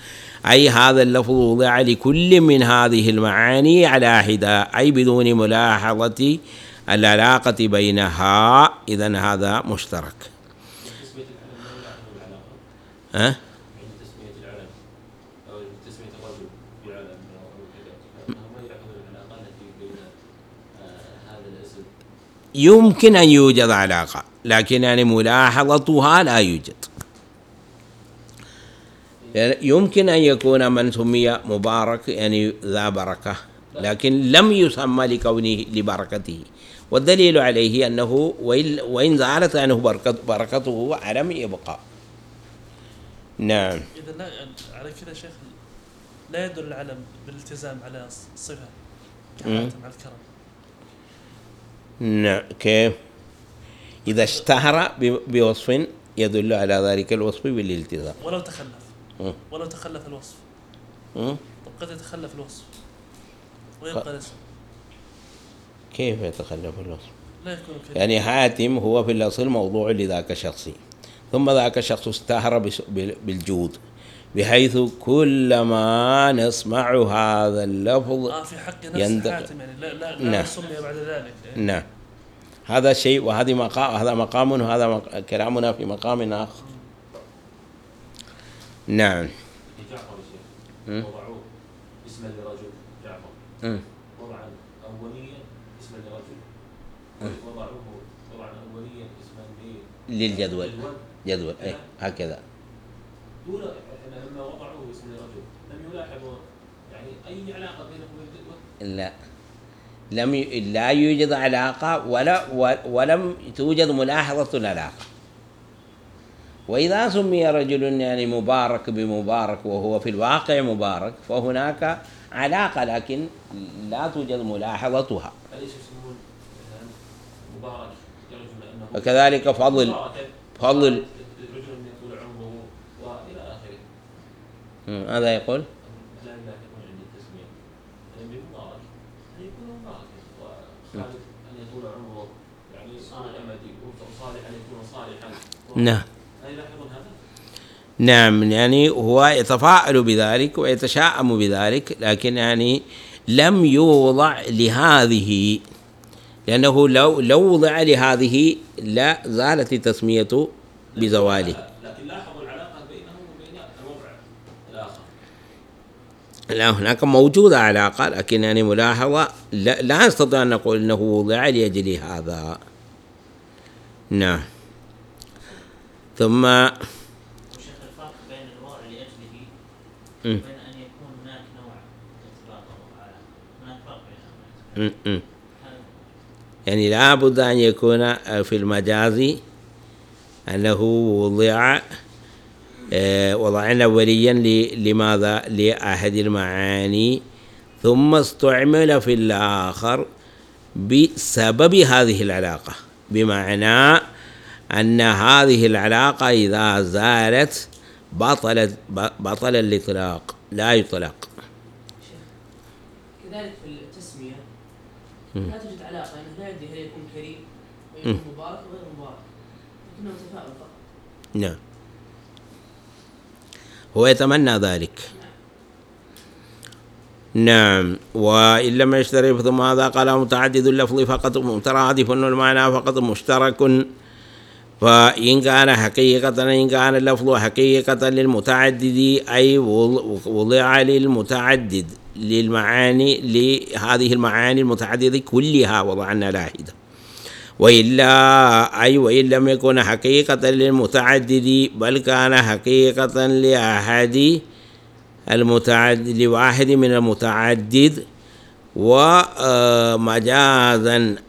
أي هذا اللفظ وضع لكل من هذه المعاني على حدة أي بدون ملاحظة العلاقة بينها إذا هذا مشترك. العلاقة أه؟ يمكن أن يوجد علاقة لكن يعني ملاحظتها لا يوجد. يمكن أن يكون من سمي مبارك يعني ذا بركة لكن لم يسمى لكونه لبركته. والدليل عليه أنه وإن زالت عنه بركته علم يبقى. نعم. لا على كذا شيخ لا يدل العلم بالالتزام على مم. كحاتم على الكرم. نعم كيف؟ إذا اشتهر بوصف يدل على ذلك الوصف بالالتزام. ولو تخلف. ولو تخلف الوصف. طب قد يتخلف الوصف؟ ويبقى الاسم. كيف يتخلف الوصف؟ لا يكون يعني حاتم هو في الأصل موضوع لذاك الشخص. ثم ذاك الشخص استهر بالجود بحيث كلما نسمع هذا اللفظ آه في حق نفس يندق- حاتم يعني لا لا, نعم. لا سمي بعد ذلك. يعني نعم. هذا شيء وهذه مقام هذا مقام وهذا مق... كلامنا في مقام آخر. نعم. جعفر اسما لرجل جعفر مم. وضعا أوليا اسما لرجل مم. وضعوه وضعا أوليا اسما للجدول. جدول أي هكذا. دون لما وضعوه اسم لرجل لم يلاحظوا يعني أي علاقة بينه وبين لا. لم ي... لا يوجد علاقة ولا و... ولم توجد ملاحظة العلاقة. وإذا سمي رجل يعني مبارك بمبارك وهو في الواقع مبارك فهناك علاقة لكن لا توجد ملاحظتها. أليس يسمون مثلا مبارك؟ وكذلك فضل فضل هذا يقول نعم؟ نعم يعني هو يتفاعل بذلك ويتشائم بذلك لكن يعني لم يوضع لهذه لأنه لو لو وضع لهذه لا زالت التسمية بزواله لكن لاحظوا العلاقة بينه وبين الموضع الآخر. لا هناك موجودة علاقة لكن يعني ملاحظة لا, لا نستطيع أن نقول أنه وضع لأجل هذا. نعم. ثم وشيخ الفرق بين الوضع لأجله. وبين أن يكون هناك نوع فرق يعني لا بد أن يكون في المجاز أنه وضع آه، وضعنا وليا لماذا لأحد المعاني ثم استعمل في الآخر بسبب هذه العلاقة بمعنى أن هذه العلاقة إذا زالت بطلت بطل الإطلاق لا يطلق كذلك في التسمية. لا توجد علاقة أنه لا يدري هل يكون كريم ويكون مبارك أو غير مبارك لكنه تفاؤل فقط نعم. هو يتمنى ذلك. نعم. وإن لم يشترك ثم هذا قال متعدد اللفظ فقط مترادف المعنى فقط مشترك. فإن كان حقيقة إن كان اللفظ حقيقة للمتعدد أي وضع للمتعدد للمعاني لهذه المعاني المتعددة كلها وضعنا لاحدة وإلا أي وإن لم يكن حقيقة للمتعدد بل كان حقيقة لأحد المتعدد لواحد من المتعدد ومجازا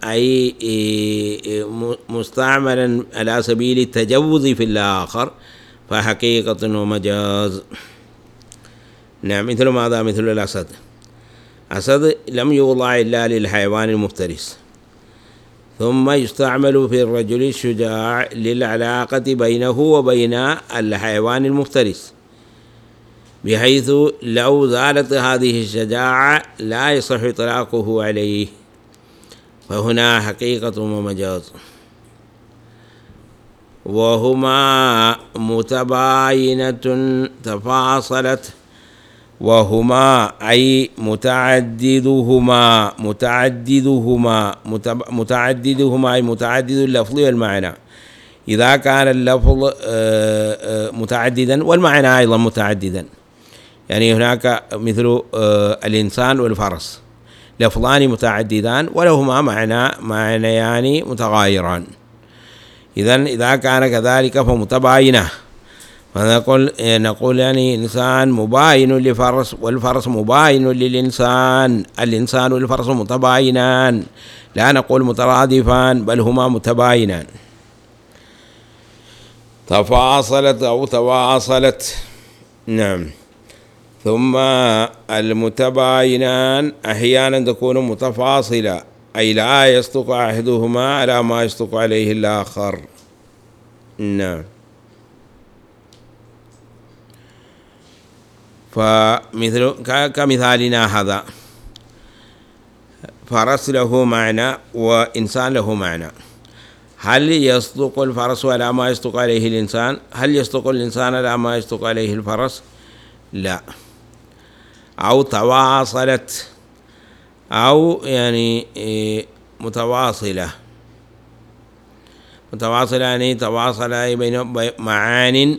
أي مستعملا على سبيل التجوز في الآخر فحقيقة ومجاز. نعم مثل ماذا؟ مثل الأسد. أسد لم يوضع إلا للحيوان المفترس. ثم يستعمل في الرجل الشجاع للعلاقة بينه وبين الحيوان المفترس. بحيث لو زالت هذه الشجاعة لا يصح إطلاقه عليه. فهنا حقيقة ومجاز. وهما متباينة تفاصلت وهما أي متعددهما متعددهما متعددهما أي متعدد اللفظ والمعنى. إذا كان اللفظ متعددا والمعنى أيضا متعددا. يعني هناك مثل الإنسان والفرس. لفظان متعددان ولهما معنى معنيان متغايران. إذا إذا كان كذلك فمتباينة فنقول نقول يعني إنسان مباين لفرس والفرس مباين للإنسان الإنسان والفرس متباينان لا نقول مترادفان بل هما متباينان. تفاصلت أو تواصلت. نعم. ثم المتباينان أحيانا تكون متفاصلة أي لا يصدق أحدهما على ما يصدق عليه الآخر. نعم. فمثل كمثالنا هذا. فرس له معنى وإنسان له معنى. هل يصدق الفرس على ما يصدق عليه الإنسان؟ هل يصدق الإنسان على ما يصدق عليه الفرس؟ لا. أو تواصلت. أو يعني متواصلة. متواصلة يعني تواصل بين معان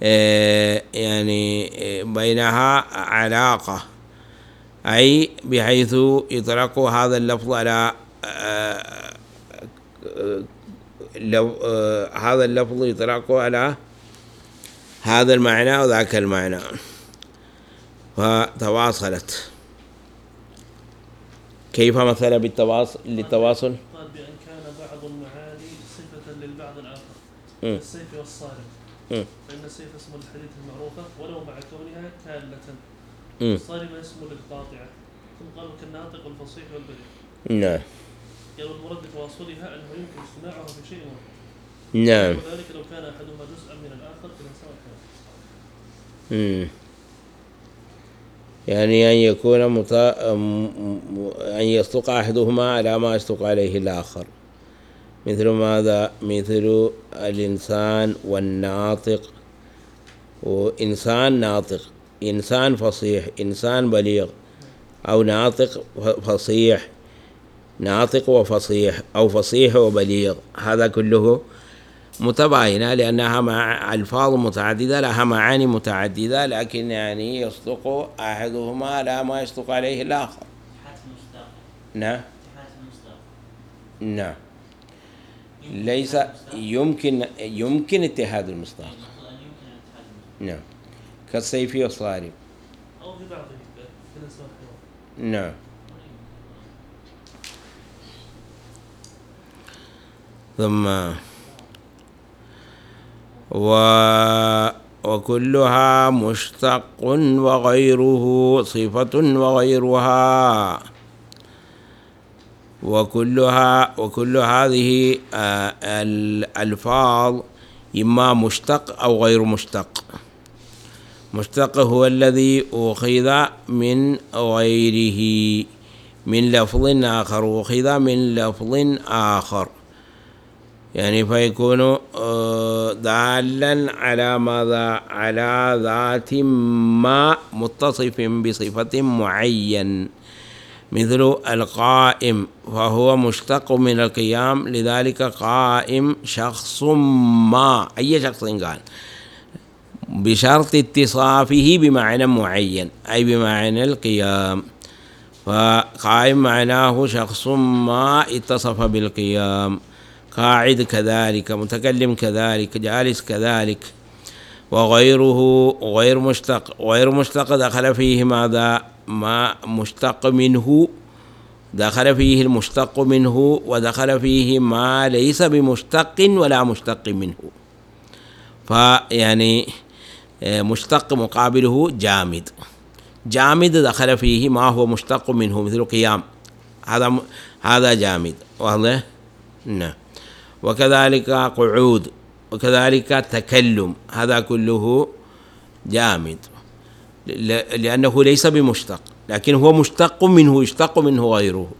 يعني بينها علاقة. أي بحيث يطلق هذا اللفظ على لو هذا اللفظ يطلق على هذا المعنى وذاك المعنى. فتواصلت. كيف مثلا بالتواصل للتواصل؟ قال بأن كان بعض المعاني صفة للبعض الآخر. السيف والصارم. فإن السيف اسم الحديث المعروفة ولو مع كونها كالة م. الصارم اسم للقاطعة. ثم قالوا كالناطق والفصيح والبليغ نعم. قالوا المراد بتواصلها أنه يمكن اجتماعها في شيء واحد. نعم. وذلك لو كان أحدهما جزءا من الآخر كلا سواء كان. مم. يعني أن يكون متا... م- م- أن يصدق أحدهما على ما يصدق عليه الآخر. مثل ماذا؟ مثل الإنسان والناطق. وإنسان ناطق. إنسان فصيح. إنسان بليغ. أو ناطق فصيح. ناطق وفصيح. أو فصيح وبليغ. هذا كله متباينة لأنها مع ألفاظ متعددة لها معاني متعددة لكن يعني يصدق أحدهما على ما يصدق عليه الآخر. نعم. نعم. ليس يمكن يمكن اتحاد المصداق. نعم. كالسيف والصارم. أو في كان نعم. ثم و وكلها مشتق وغيره صفة وغيرها وكلها وكل هذه آه، الألفاظ إما مشتق أو غير مشتق. مشتق هو الذي أخذ من غيره من لفظ آخر أخذ من لفظ آخر. يعني فيكون آه، دالا على ماذا؟ على ذات ما متصف بصفة معين. مثل القائم فهو مشتق من القيام. لذلك قائم شخص ما أي شخص كان بشرط اتصافه بمعنى معين أي بمعنى القيام. فقائم معناه شخص ما اتصف بالقيام. قاعد كذلك متكلم كذلك جالس كذلك. وغيره غير مشتق غير مشتق دخل فيه ماذا؟ ما مشتق منه دخل فيه المشتق منه ودخل فيه ما ليس بمشتق ولا مشتق منه. فيعني آه، مشتق مقابله جامد. جامد دخل فيه ما هو مشتق منه مثل قيام هذا هذا جامد. واضح؟ نعم. وكذلك قعود. وكذلك تكلم. هذا كله جامد. لأنه ليس بمشتق لكن هو مشتق منه يشتق منه غيره.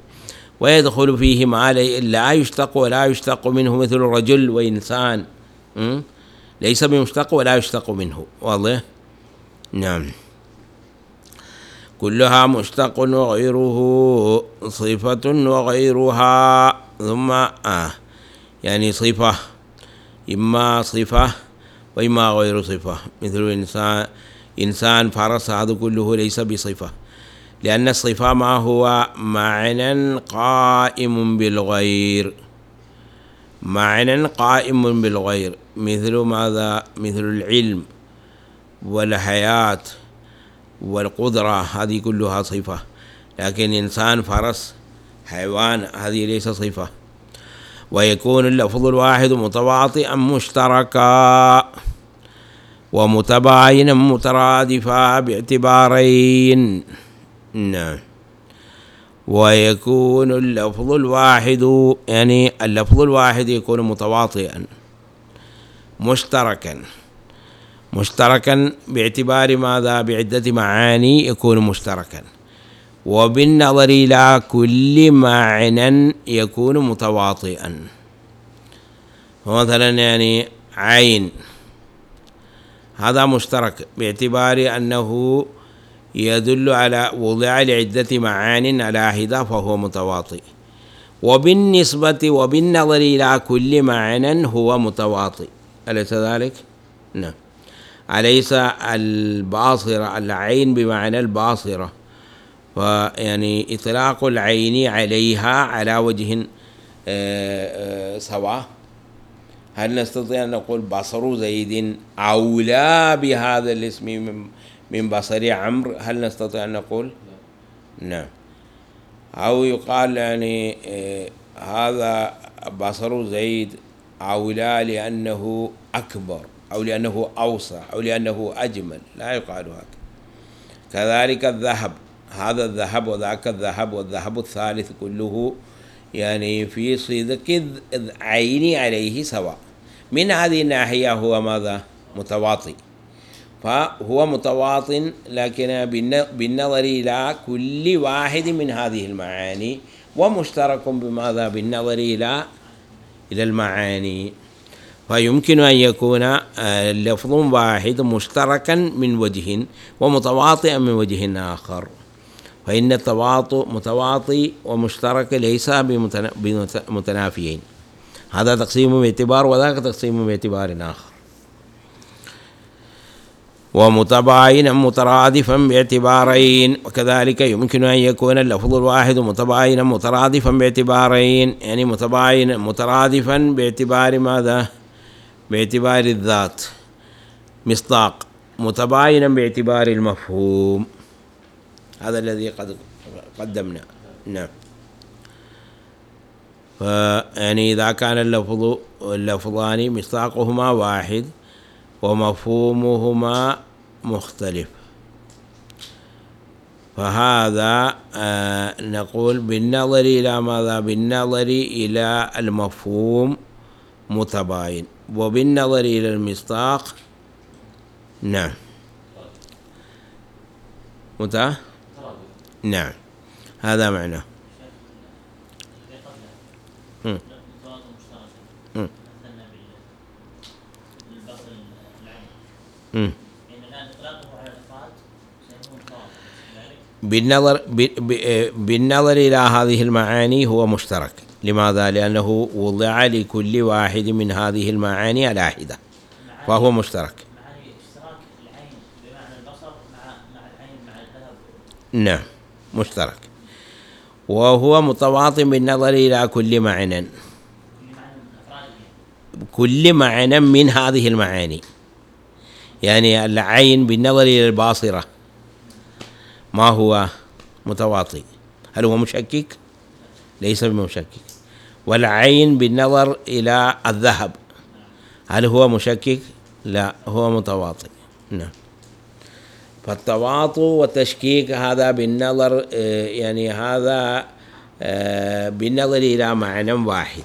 ويدخل فيه ما لا يشتق ولا يشتق منه مثل رجل وإنسان? ليس بمشتق ولا يشتق منه. واضح؟ نعم. كلها مشتق وغيره صفة وغيرها ثم آه يعني صفة إما صفة وإما غير صفة مثل إنسان إنسان فرس هذا كله ليس بصفة لأن الصفة ما هو؟ معنى قائم بالغير. معنى قائم بالغير. مثل ماذا؟ مثل العلم والحياة والقدرة هذه كلها صفة. لكن إنسان فرس حيوان هذه ليس صفة. ويكون اللفظ الواحد متواطئا مشتركا. ومتباينا مترادفا باعتبارين. نعم. ويكون اللفظ الواحد يعني اللفظ الواحد يكون متواطئا مشتركا. مشتركا باعتبار ماذا؟ بعدة معاني يكون مشتركا. وبالنظر إلى كل معنى يكون متواطئا. فمثلا يعني عين. هذا مشترك باعتبار أنه يدل على وضع لعدة معان على فهو متواطئ. وبالنسبة وبالنظر إلى كل معنى هو متواطئ. أليس ذلك؟ نعم. أليس الباصرة العين بمعنى الباصرة. فيعني إطلاق العين عليها على وجه آه، آه، سواء هل نستطيع أن نقول بصر زيد أولى بهذا الاسم من من بصر عمرو؟ هل نستطيع أن نقول؟ نعم. أو يقال يعني آه، هذا بصر زيد أولى لأنه أكبر أو لأنه أوسع أو لأنه أجمل. لا يقال هكذا. كذلك الذهب. هذا الذهب وذاك الذهب والذهب الثالث كله يعني في صدق العين عليه سواء. من هذه الناحية هو ماذا؟ متواطئ فهو متواطن لكن بالن- بالنظر إلى كل واحد من هذه المعاني ومشترك بماذا؟ بالنظر إلى إلى المعاني. فيمكن أن يكون آه، لفظ واحد مشتركا من وجه ومتواطئا من وجه آخر. فإن التواطؤ متواطي ومشترك ليس بمتنا- بمتنافيين هذا تقسيم باعتبار وذاك تقسيم باعتبار آخر. ومتباينا مترادفا باعتبارين وكذلك يمكن أن يكون اللفظ الواحد متباينا مترادفا باعتبارين يعني متباينا مترادفا باعتبار ماذا؟ باعتبار الذات. مصداق. متباينا باعتبار المفهوم. هذا الذي قد قدمنا. نعم. فيعني إذا كان اللفظ اللفظان مصداقهما واحد ومفهومهما مختلف. فهذا آه نقول بالنظر إلى ماذا؟ بالنظر إلى المفهوم متباين. وبالنظر إلى المصداق نعم. متى؟ نعم. هذا معناه اللي قبله مم. متواطئ مشتركا مم. مم. يعني الآن إطلاقه على الأفراد سيكون متواضع بالنظر بالنظر إلى هذه المعاني هو مشترك. لماذا؟ لأنه وضع لكل واحد من هذه المعاني على حدة معاني- فهو مشترك. معاني اشتراك العين بمعنى البصر مع العين مع نعم مشترك. وهو متواطئ بالنظر إلى كل معنى. كل معنى من هذه المعاني. يعني العين بالنظر إلى الباصرة ما هو متواطئ هل هو مشكك؟ ليس بمشكك والعين بالنظر إلى الذهب هل هو مشكك؟ لا هو متواطئ نعم فالتواطؤ والتشكيك هذا بالنظر آه، يعني هذا آه، بالنظر إلى معنى واحد.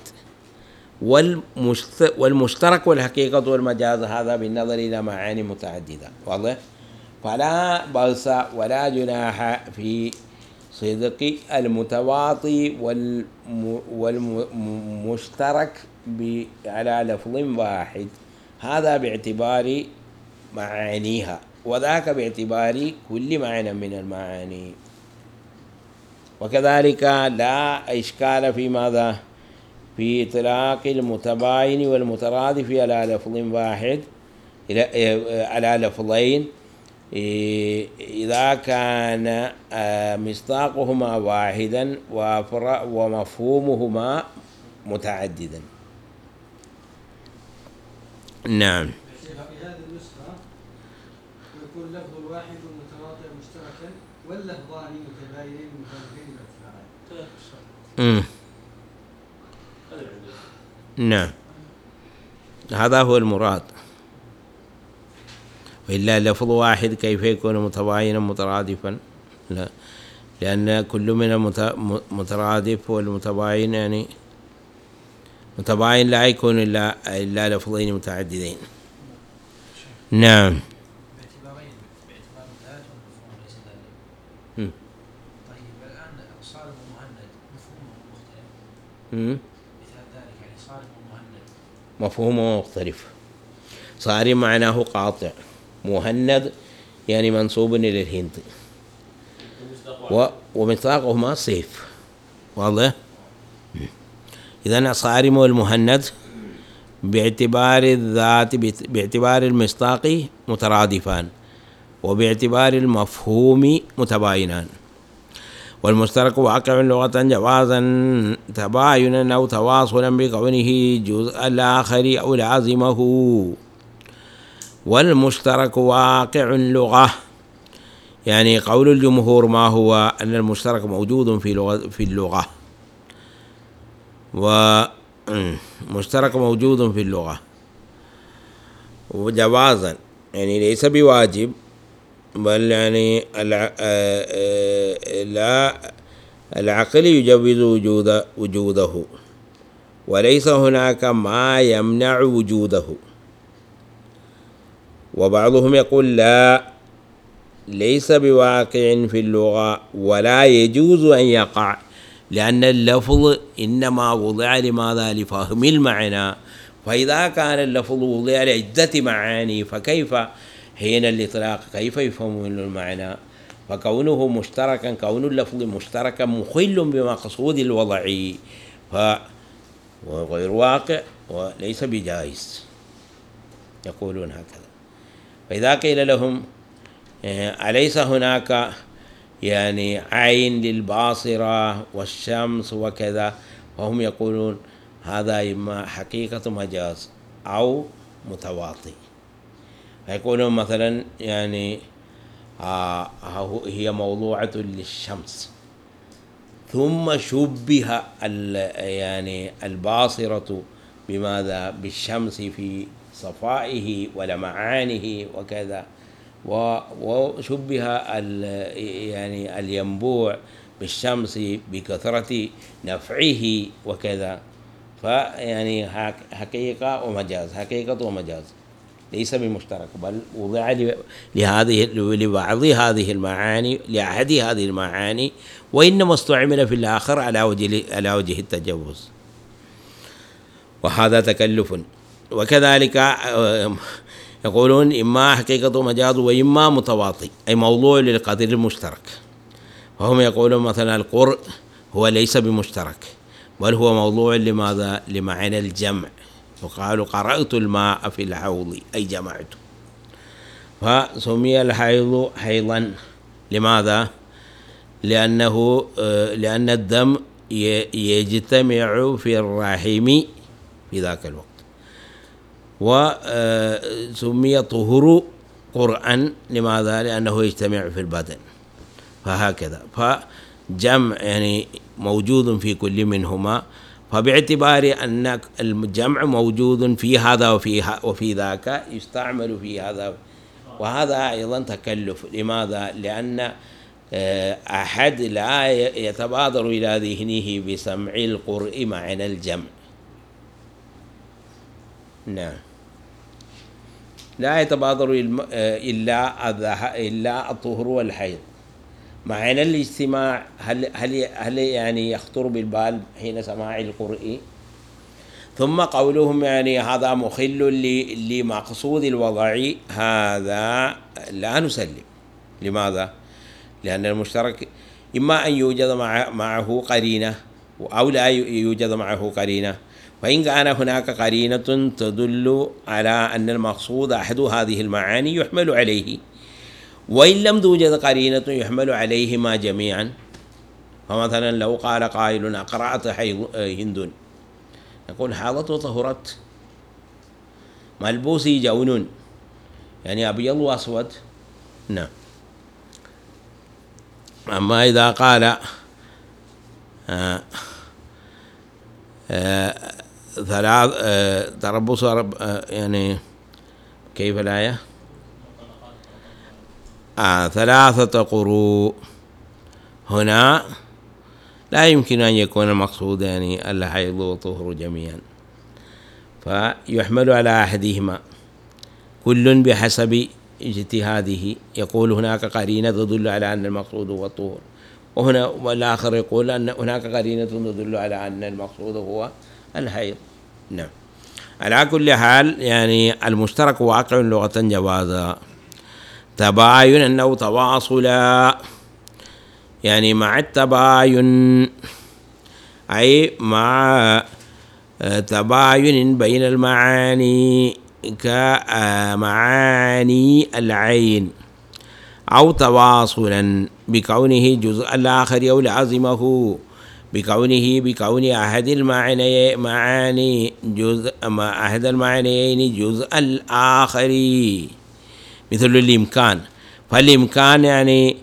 والمشترك والحقيقة والمجاز هذا بالنظر إلى معاني متعددة واضح؟ فلا بأس ولا جناح في صدق المتواطي والم... والمشترك. على لفظ واحد هذا باعتبار معانيها وذاك باعتبار كل معنى من المعاني وكذلك لا إشكال في ماذا؟ في إطلاق المتباين والمترادف على لفظ واحد إلى- إيه، على لفظين. إيه، إذا كان آه، مصداقهما واحدا ومفهومهما متعددا. نعم. في هذه النسخة يكون اللفظ الواحد المتواطئ مشتركا واللفظان متباينين مخالفين باعتبارين. ثلاث أشهر مم. هذا عندي نعم. هذا هو المراد. وإلا لفظ واحد كيف يكون متباينا مترادفا؟ لا. لأن كل من المت- المترادف والمتباين يعني متباين لا يكون إلا إلا لفظين متعددين. نعم. باعتبارين باعتبار الذات والمفهوم ليس ذلك مم. طيب الآن صارم ومهند مفهومه مختلف مم. مثال ذلك يعني صارم ومهند مفهومه مختلف. صارم معناه قاطع مهند يعني منصوب إلى الهند المصداق و... واحد. ومطلقهما سيف. واضح؟ إذا الصارم والمهند باعتبار الذات باعتبار المصداق مترادفان وباعتبار المفهوم متباينان. والمشترك واقع لغة جوازا تباينا أو تواصلا بكونه جزء الآخر أو لازمه والمشترك واقع لغة يعني قول الجمهور ما هو؟ أن المشترك موجود في لغة في اللغة. ومشترك موجود في اللغة. وجوازا يعني ليس بواجب. بل يعني الع... آه، آه، لا العقل يجوز وجود وجوده. وليس هناك ما يمنع وجوده. وبعضهم يقول لا ليس بواقع في اللغة ولا يجوز أن يقع لأن اللفظ إنما وضع لماذا؟ لفهم المعنى. فإذا كان اللفظ وضع لعدة معاني فكيف حين الإطلاق كيف يفهم منه المعنى؟ فكونه مشتركا كون اللفظ مشتركا مخل بمقصود الوضع. فهو غير واقع وليس بجائز. يقولون هكذا. فإذا قيل لهم آه، أليس هناك يعني عين للباصرة والشمس وكذا؟ وهم يقولون هذا إما حقيقة مجاز أو متواطي فيقولون مثلا يعني آه هي موضوعة للشمس. ثم شبه يعني الباصرة بماذا؟ بالشمس في صفائه ولمعانه وكذا. وشبه يعني الينبوع بالشمس بكثرة نفعه وكذا. فيعني حق- حقيقة ومجاز حقيقة ومجاز. ليس بمشترك بل وضع لهذه لبعض هذه المعاني لأحد هذه المعاني وإنما استعمل في الآخر على وجه على وجه التجوز. وهذا تكلف. وكذلك آه، يقولون إما حقيقة مجاز وإما متواطي أي موضوع للقدر المشترك. وهم يقولون مثلا القرء هو ليس بمشترك بل هو موضوع لماذا؟ لمعنى الجمع. وقالوا قرأت الماء في الحوض. أي جمعته فسمي الحيض حيضا. لماذا؟ لأنه لأن الدم يجتمع في الرحم في ذاك الوقت. وسمي طهر قرآن. لماذا؟ لأنه يجتمع في البدن. فهكذا. فجمع يعني موجود في كل منهما. فباعتبار أن الجمع موجود في هذا وفي وفي ذاك يستعمل في هذا. وهذا أيضا تكلف. لماذا؟ لأن آه، أحد لا يتبادر إلى ذهنه بسمع القرء معنى الجمع. نعم. لا يتبادر آه، إلا الطهر والحيض. معنى الاجتماع. هل هل هل يعني يخطر بالبال حين سماع القرء ثم قولهم يعني هذا مخل لمقصود الوضع. هذا لا نسلم. لماذا؟ لأن المشترك إما أن يوجد مع معه قرينة أو لا يوجد معه قرينة. فإن كان هناك قرينة تدل على أن المقصود أحد هذه المعاني يحمل عليه. وإن لم توجد قرينة يحمل عليهما جميعا. فمثلا لو قال قائل أقرأت هند. نقول حاضت وطهرت. ملبوسي جون. يعني أبيض وأسود. نعم. أما إذا قال آه آه ثلاث آه تربص يعني كيف الآية؟ آه ثلاثة قروء. هنا لا يمكن أن يكون المقصود يعني الحيض والطهر جميعا. فيحمل على أحدهما. كل بحسب اجتهاده. يقول هناك قرينة تدل على أن المقصود هو الطهور وهنا والآخر يقول أن هناك قرينة تدل على أن المقصود هو الحيض. نعم. على كل حال يعني المشترك واقع لغة جوازا تباين أنه تواصلا. يعني مع التباين أي مع تباين بين المعاني كمعاني العين أو تواصلا بكونه جزء الآخر أو لازمه بكونه بكون أحد المعاني معاني جزء أحد المعنيين جزء الآخر. مثل الإمكان. فالإمكان يعني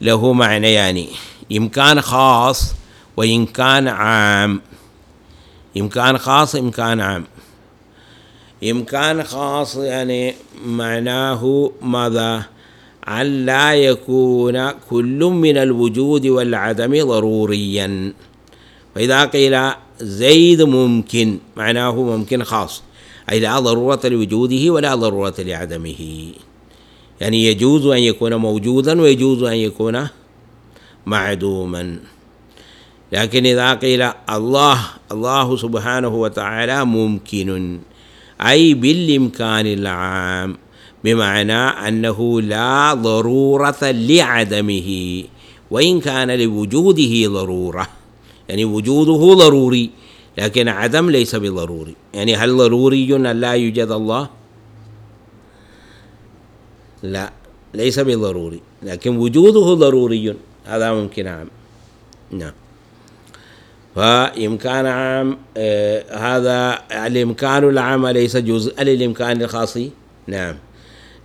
له معنيان يعني إمكان خاص وإمكان عام. إمكان خاص إمكان عام. إمكان خاص يعني معناه ماذا؟ أن لا يكون كل من الوجود والعدم ضروريا. فإذا قيل زيد ممكن معناه ممكن خاص أي لا ضرورة لوجوده ولا ضرورة لعدمه. يعني يجوز أن يكون موجودا ويجوز أن يكون معدوما. لكن إذا قيل الله الله سبحانه وتعالى ممكن أي بالإمكان العام بمعنى أنه لا ضرورة لعدمه وإن كان لوجوده ضرورة. يعني وجوده ضروري لكن عدم ليس بضروري. يعني هل ضروري أن لا يوجد الله؟ لا ليس بضروري لكن وجوده ضروري. هذا ممكن عام. نعم. فإمكان عام آه هذا الإمكان العام ليس جزء للإمكان الخاص نعم.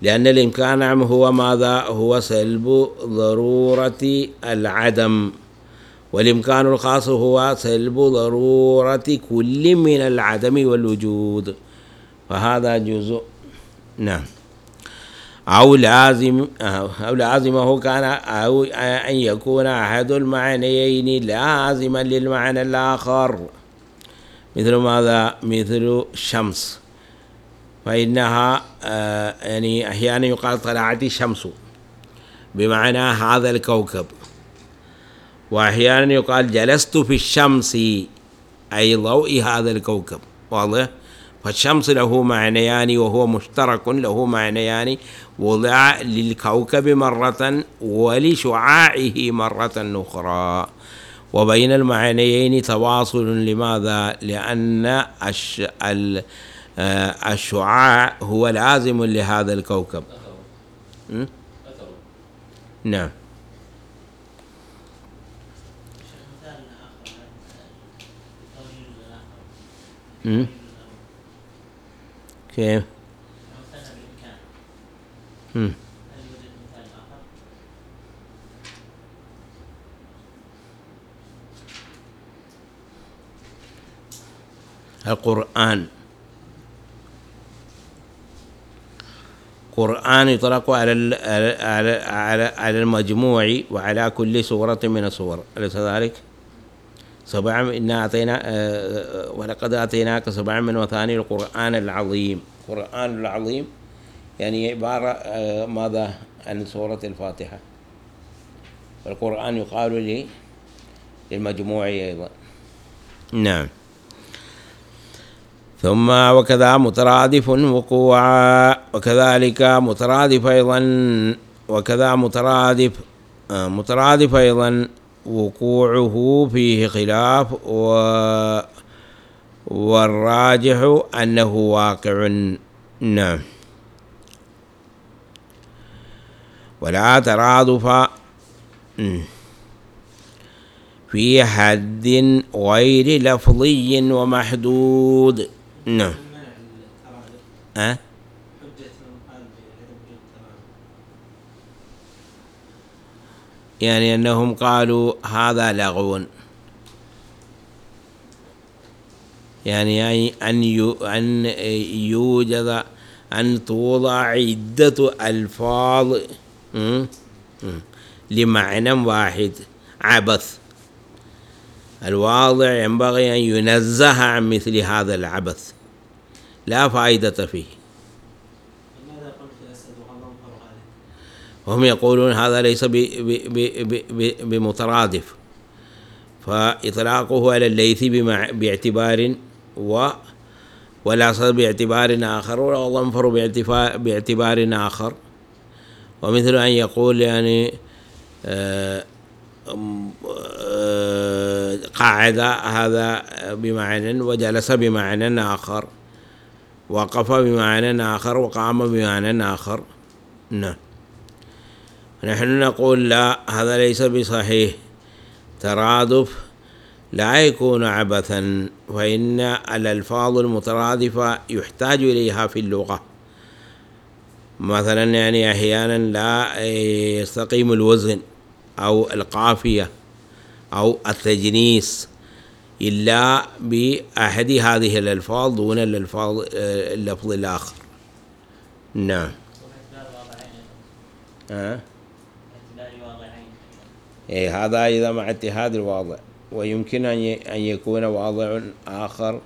لأن الإمكان عام هو ماذا؟ هو سلب ضرورة العدم. والإمكان الخاص هو سلب ضرورة كل من العدم والوجود. فهذا جزء. نعم. أو لازم أو لازمه كان أو أن يكون أحد المعنيين لازما للمعنى الآخر. مثل ماذا؟ مثل الشمس فإنها آه، يعني أحيانا يقال طلعت الشمس بمعنى هذا الكوكب. وأحيانا يقال جلست في الشمس أي ضوء هذا الكوكب. واضح؟ فالشمس له معنيان وهو مشترك له معنيان وضع للكوكب مرة ولشعاعه مرة أخرى وبين المعنيين تواصل لماذا؟ لأن. آه، الشعاع هو لازم لهذا الكوكب م? نعم شيخ مثال آخر عن كون الجزء الآخر م? الجزء الأول. كيف؟ مثلها بالإمكان القرآن. قرآن يطلق على على على على المجموع وعلى كل سورة من السور. أليس ذلك؟ سبع إنا أعطينا آه، ولقد آتيناك سبعا من مثاني القرآن العظيم. القرآن العظيم يعني عبارة آه، ماذا؟ عن سورة الفاتحة. والقرآن يقال لي للمجموع أيضا. نعم. ثم وكذا مترادف وقوعا وكذلك مترادف أيضا وكذا مترادف آه، مترادف أيضا وقوعه فيه خلاف و والراجح أنه واقع. نعم. ولا ترادف. في حد غير لفظي ومحدود نعم أه؟ يعني أنهم قالوا هذا لغو يعني أن أن يوجد أن توضع عدة ألفاظ. لمعنى واحد عبث. الواضع ينبغي أن ينزه عن مثل هذا العبث. لا فائدة فيه؟ وهم يقولون هذا ليس بمترادف. فإطلاقه على الليث باعتبار و والأسد باعتبار آخر باعتفا- باعتبار آخر. ومثل أن يقول يعني آه، آه، قعد هذا بمعنى وجلس بمعنى آخر وقف بمعنى آخر وقام بمعنى آخر. نعم. نحن نقول لا هذا ليس بصحيح. ترادف لا يكون عبثا فإن الألفاظ المترادفة يحتاج إليها في اللغة. مثلا يعني أحيانا لا يستقيم الوزن أو القافية أو التجنيس إلا بأحد هذه الألفاظ دون الألفاظ اللفظ الآخر نعم. أه؟ إيه هذا إذا مع اتحاد الواضع ويمكن أن يكون واضع آخر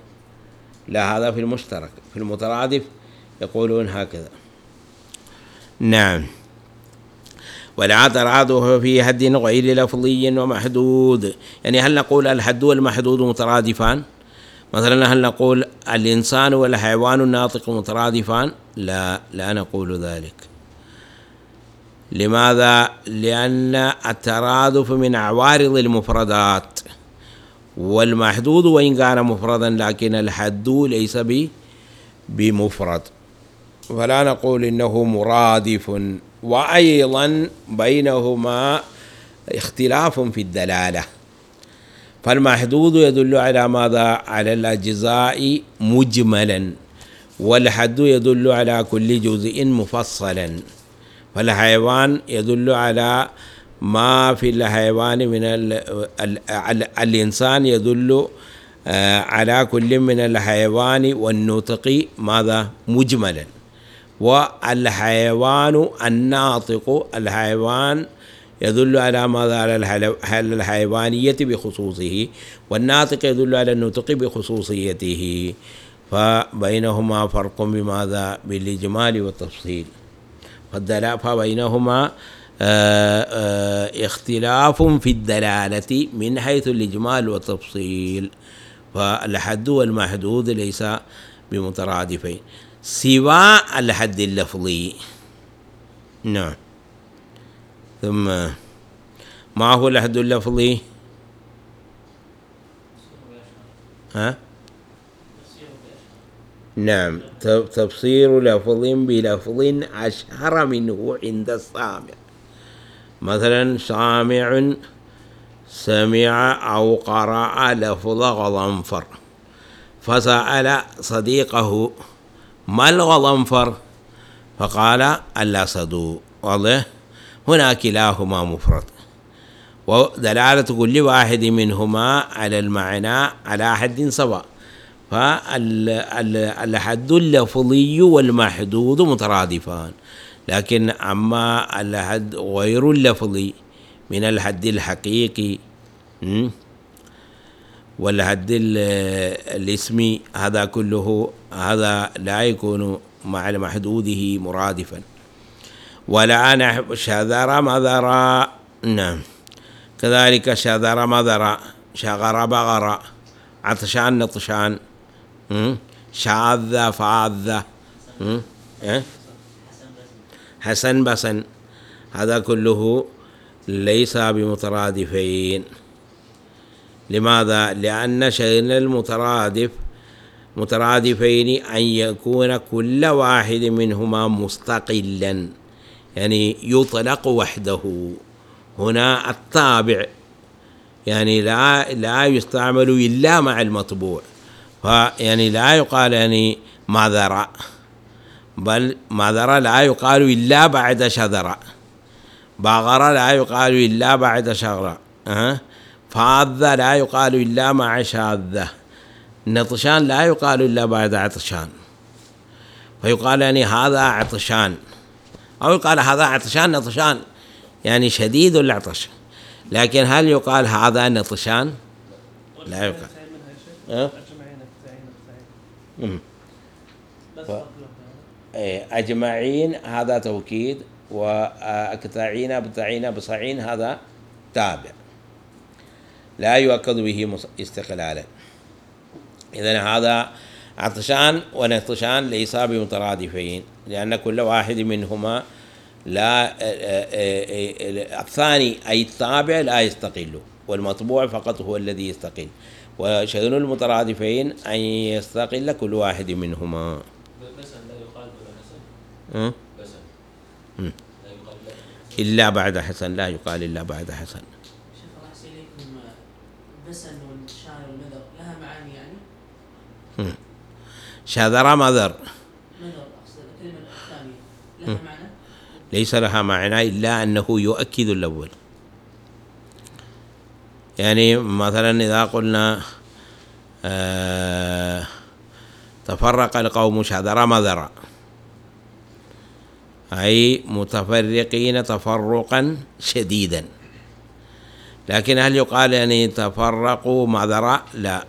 لا هذا في المشترك في المترادف يقولون هكذا نعم. ولا ترادف في حد غير لفظي ومحدود. يعني هل نقول الحد والمحدود مترادفان؟ مثلا هل نقول الإنسان والحيوان الناطق مترادفان؟ لا لا نقول ذلك. لماذا؟ لأن الترادف من عوارض المفردات. والمحدود وإن كان مفردا لكن الحد ليس بمفرد. فلا نقول إنه مرادف. وأيضا بينهما اختلاف في الدلالة. فالمحدود يدل على ماذا؟ على الأجزاء مجملا والحد يدل على كل جزء مفصلا. فالحيوان يدل على ما في الحيوان من ال ال ال الإنسان يدل آه، على كل من الحيوان والنطق ماذا؟ مجملا. والحيوان الناطق الحيوان يدل على ماذا على الحيوانية بخصوصه والناطق يدل على النطق بخصوصيته. فبينهما فرق بماذا؟ بالإجمال والتفصيل. فبينهما آه، آه، اختلاف في الدلالة من حيث الإجمال والتفصيل. فالحد والمحدود ليس بمترادفين. سوى الحد اللفظي. نعم. ثم ما هو الحد اللفظي؟ ها؟ نعم. تفسير لفظ بلفظ أشهر منه عند السامع مثلا سامع سمع أو قرأ لفظ غضنفر فسأل صديقه ما الغضنفر فقال الأسد واضح؟ هنا كلاهما مفرد. ودلالة كل واحد منهما على المعنى على حد سواء. فالحد اللفظي والمحدود مترادفان. لكن أما الحد غير اللفظي من الحد الحقيقي? والحد ال- الاسمي هذا كله هذا لا يكون مع محدوده مرادفا. ولا شذر مذر نعم. كذلك شذر مذر شغر بغر عطشان نطشان? شاذ فاذ? إيه؟ حسن بسن. هذا كله ليس بمترادفين. لماذا؟ لأن شأن المترادف مترادفين أن يكون كل واحد منهما مستقلا يعني يطلق وحده هنا التابع يعني لا لا يستعمل إلا مع المطبوع فيعني لا يقال يعني ماذرة بل ماذرة لا يقال إلا بعد شذرة باغر لا يقال إلا بعد شغرة أه؟ فاذ لا يقال إلا مع شاذة. نطشان لا يقال إلا بعد عطشان. فيقال يعني هذا عطشان. أو يقال هذا عطشان نطشان يعني شديد العطش. لكن هل يقال هذا نطشان لا يقال. أه؟ أجمعين هذا توكيد وأكتعين بتعين بصعين هذا تابع. لا يؤكد به استقلالا إذا هذا عطشان ونطشان ليس بمترادفين لأن كل واحد منهما لا الثاني أي التابع لا يستقل والمطبوع فقط هو الذي يستقل. وشأن المترادفين أن يستقل كل واحد منهما. بسن لا يقال ولا حسن. إلا بعد حسن لا يقال إلا بعد حسن شيخ الله يحسن إليكم بسن والشعر والمذر لها معاني يعني؟ شذر مذر. مذر أقصد الكلمة الثانية. لها معنى؟ ليس لها معنى إلا أنه يؤكد الأول. يعني مثلا إذا قلنا آه تفرق القوم شذر مذر. أي متفرقين تفرقا شديدا. لكن هل يقال يعني تفرقوا مذر لا.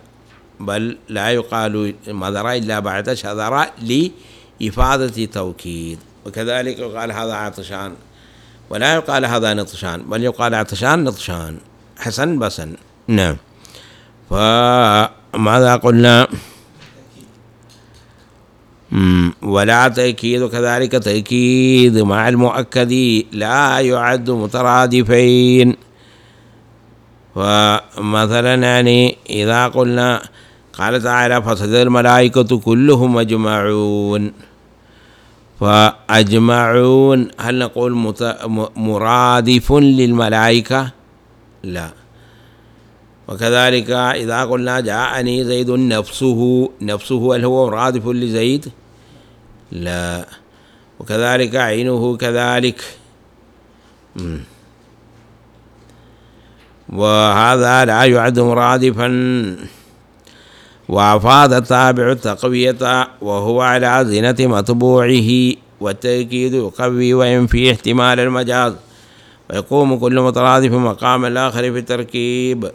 بل لا يقال مذر إلا بعد شذر لإفادة توكيد. وكذلك يقال هذا عطشان. ولا يقال هذا نطشان بل يقال عطشان نطشان. حسن بسن. نعم. فماذا قلنا؟ ولا تأكيد كذلك تأكيد مع المؤكد لا يعد مترادفين. فمثلا يعني إذا قلنا قال تعالى فسجد الملائكة كلهم أجمعون. فأجمعون هل نقول مرادف للملائكة؟ لا. وكذلك إذا قلنا جاءني زيد نفسه. نفسه هل هو مرادف لزيد؟ لا. وكذلك عينه كذلك. وهذا لا يعد مرادفا وأفاد التابع التقوية وهو على زنة مطبوعه والتأكيد يقوي وينفي احتمال المجاز. ويقوم كل مترادف مقام الآخر في التركيب.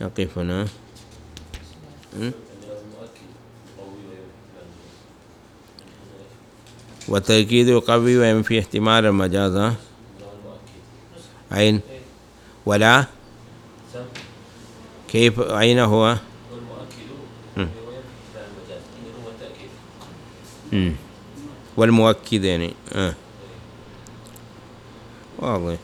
نقف هنا والتأكيد يقوي وينفي احتمال المجاز. عين ولا كيف أين هو؟ والمؤكد يعني آه. واضح.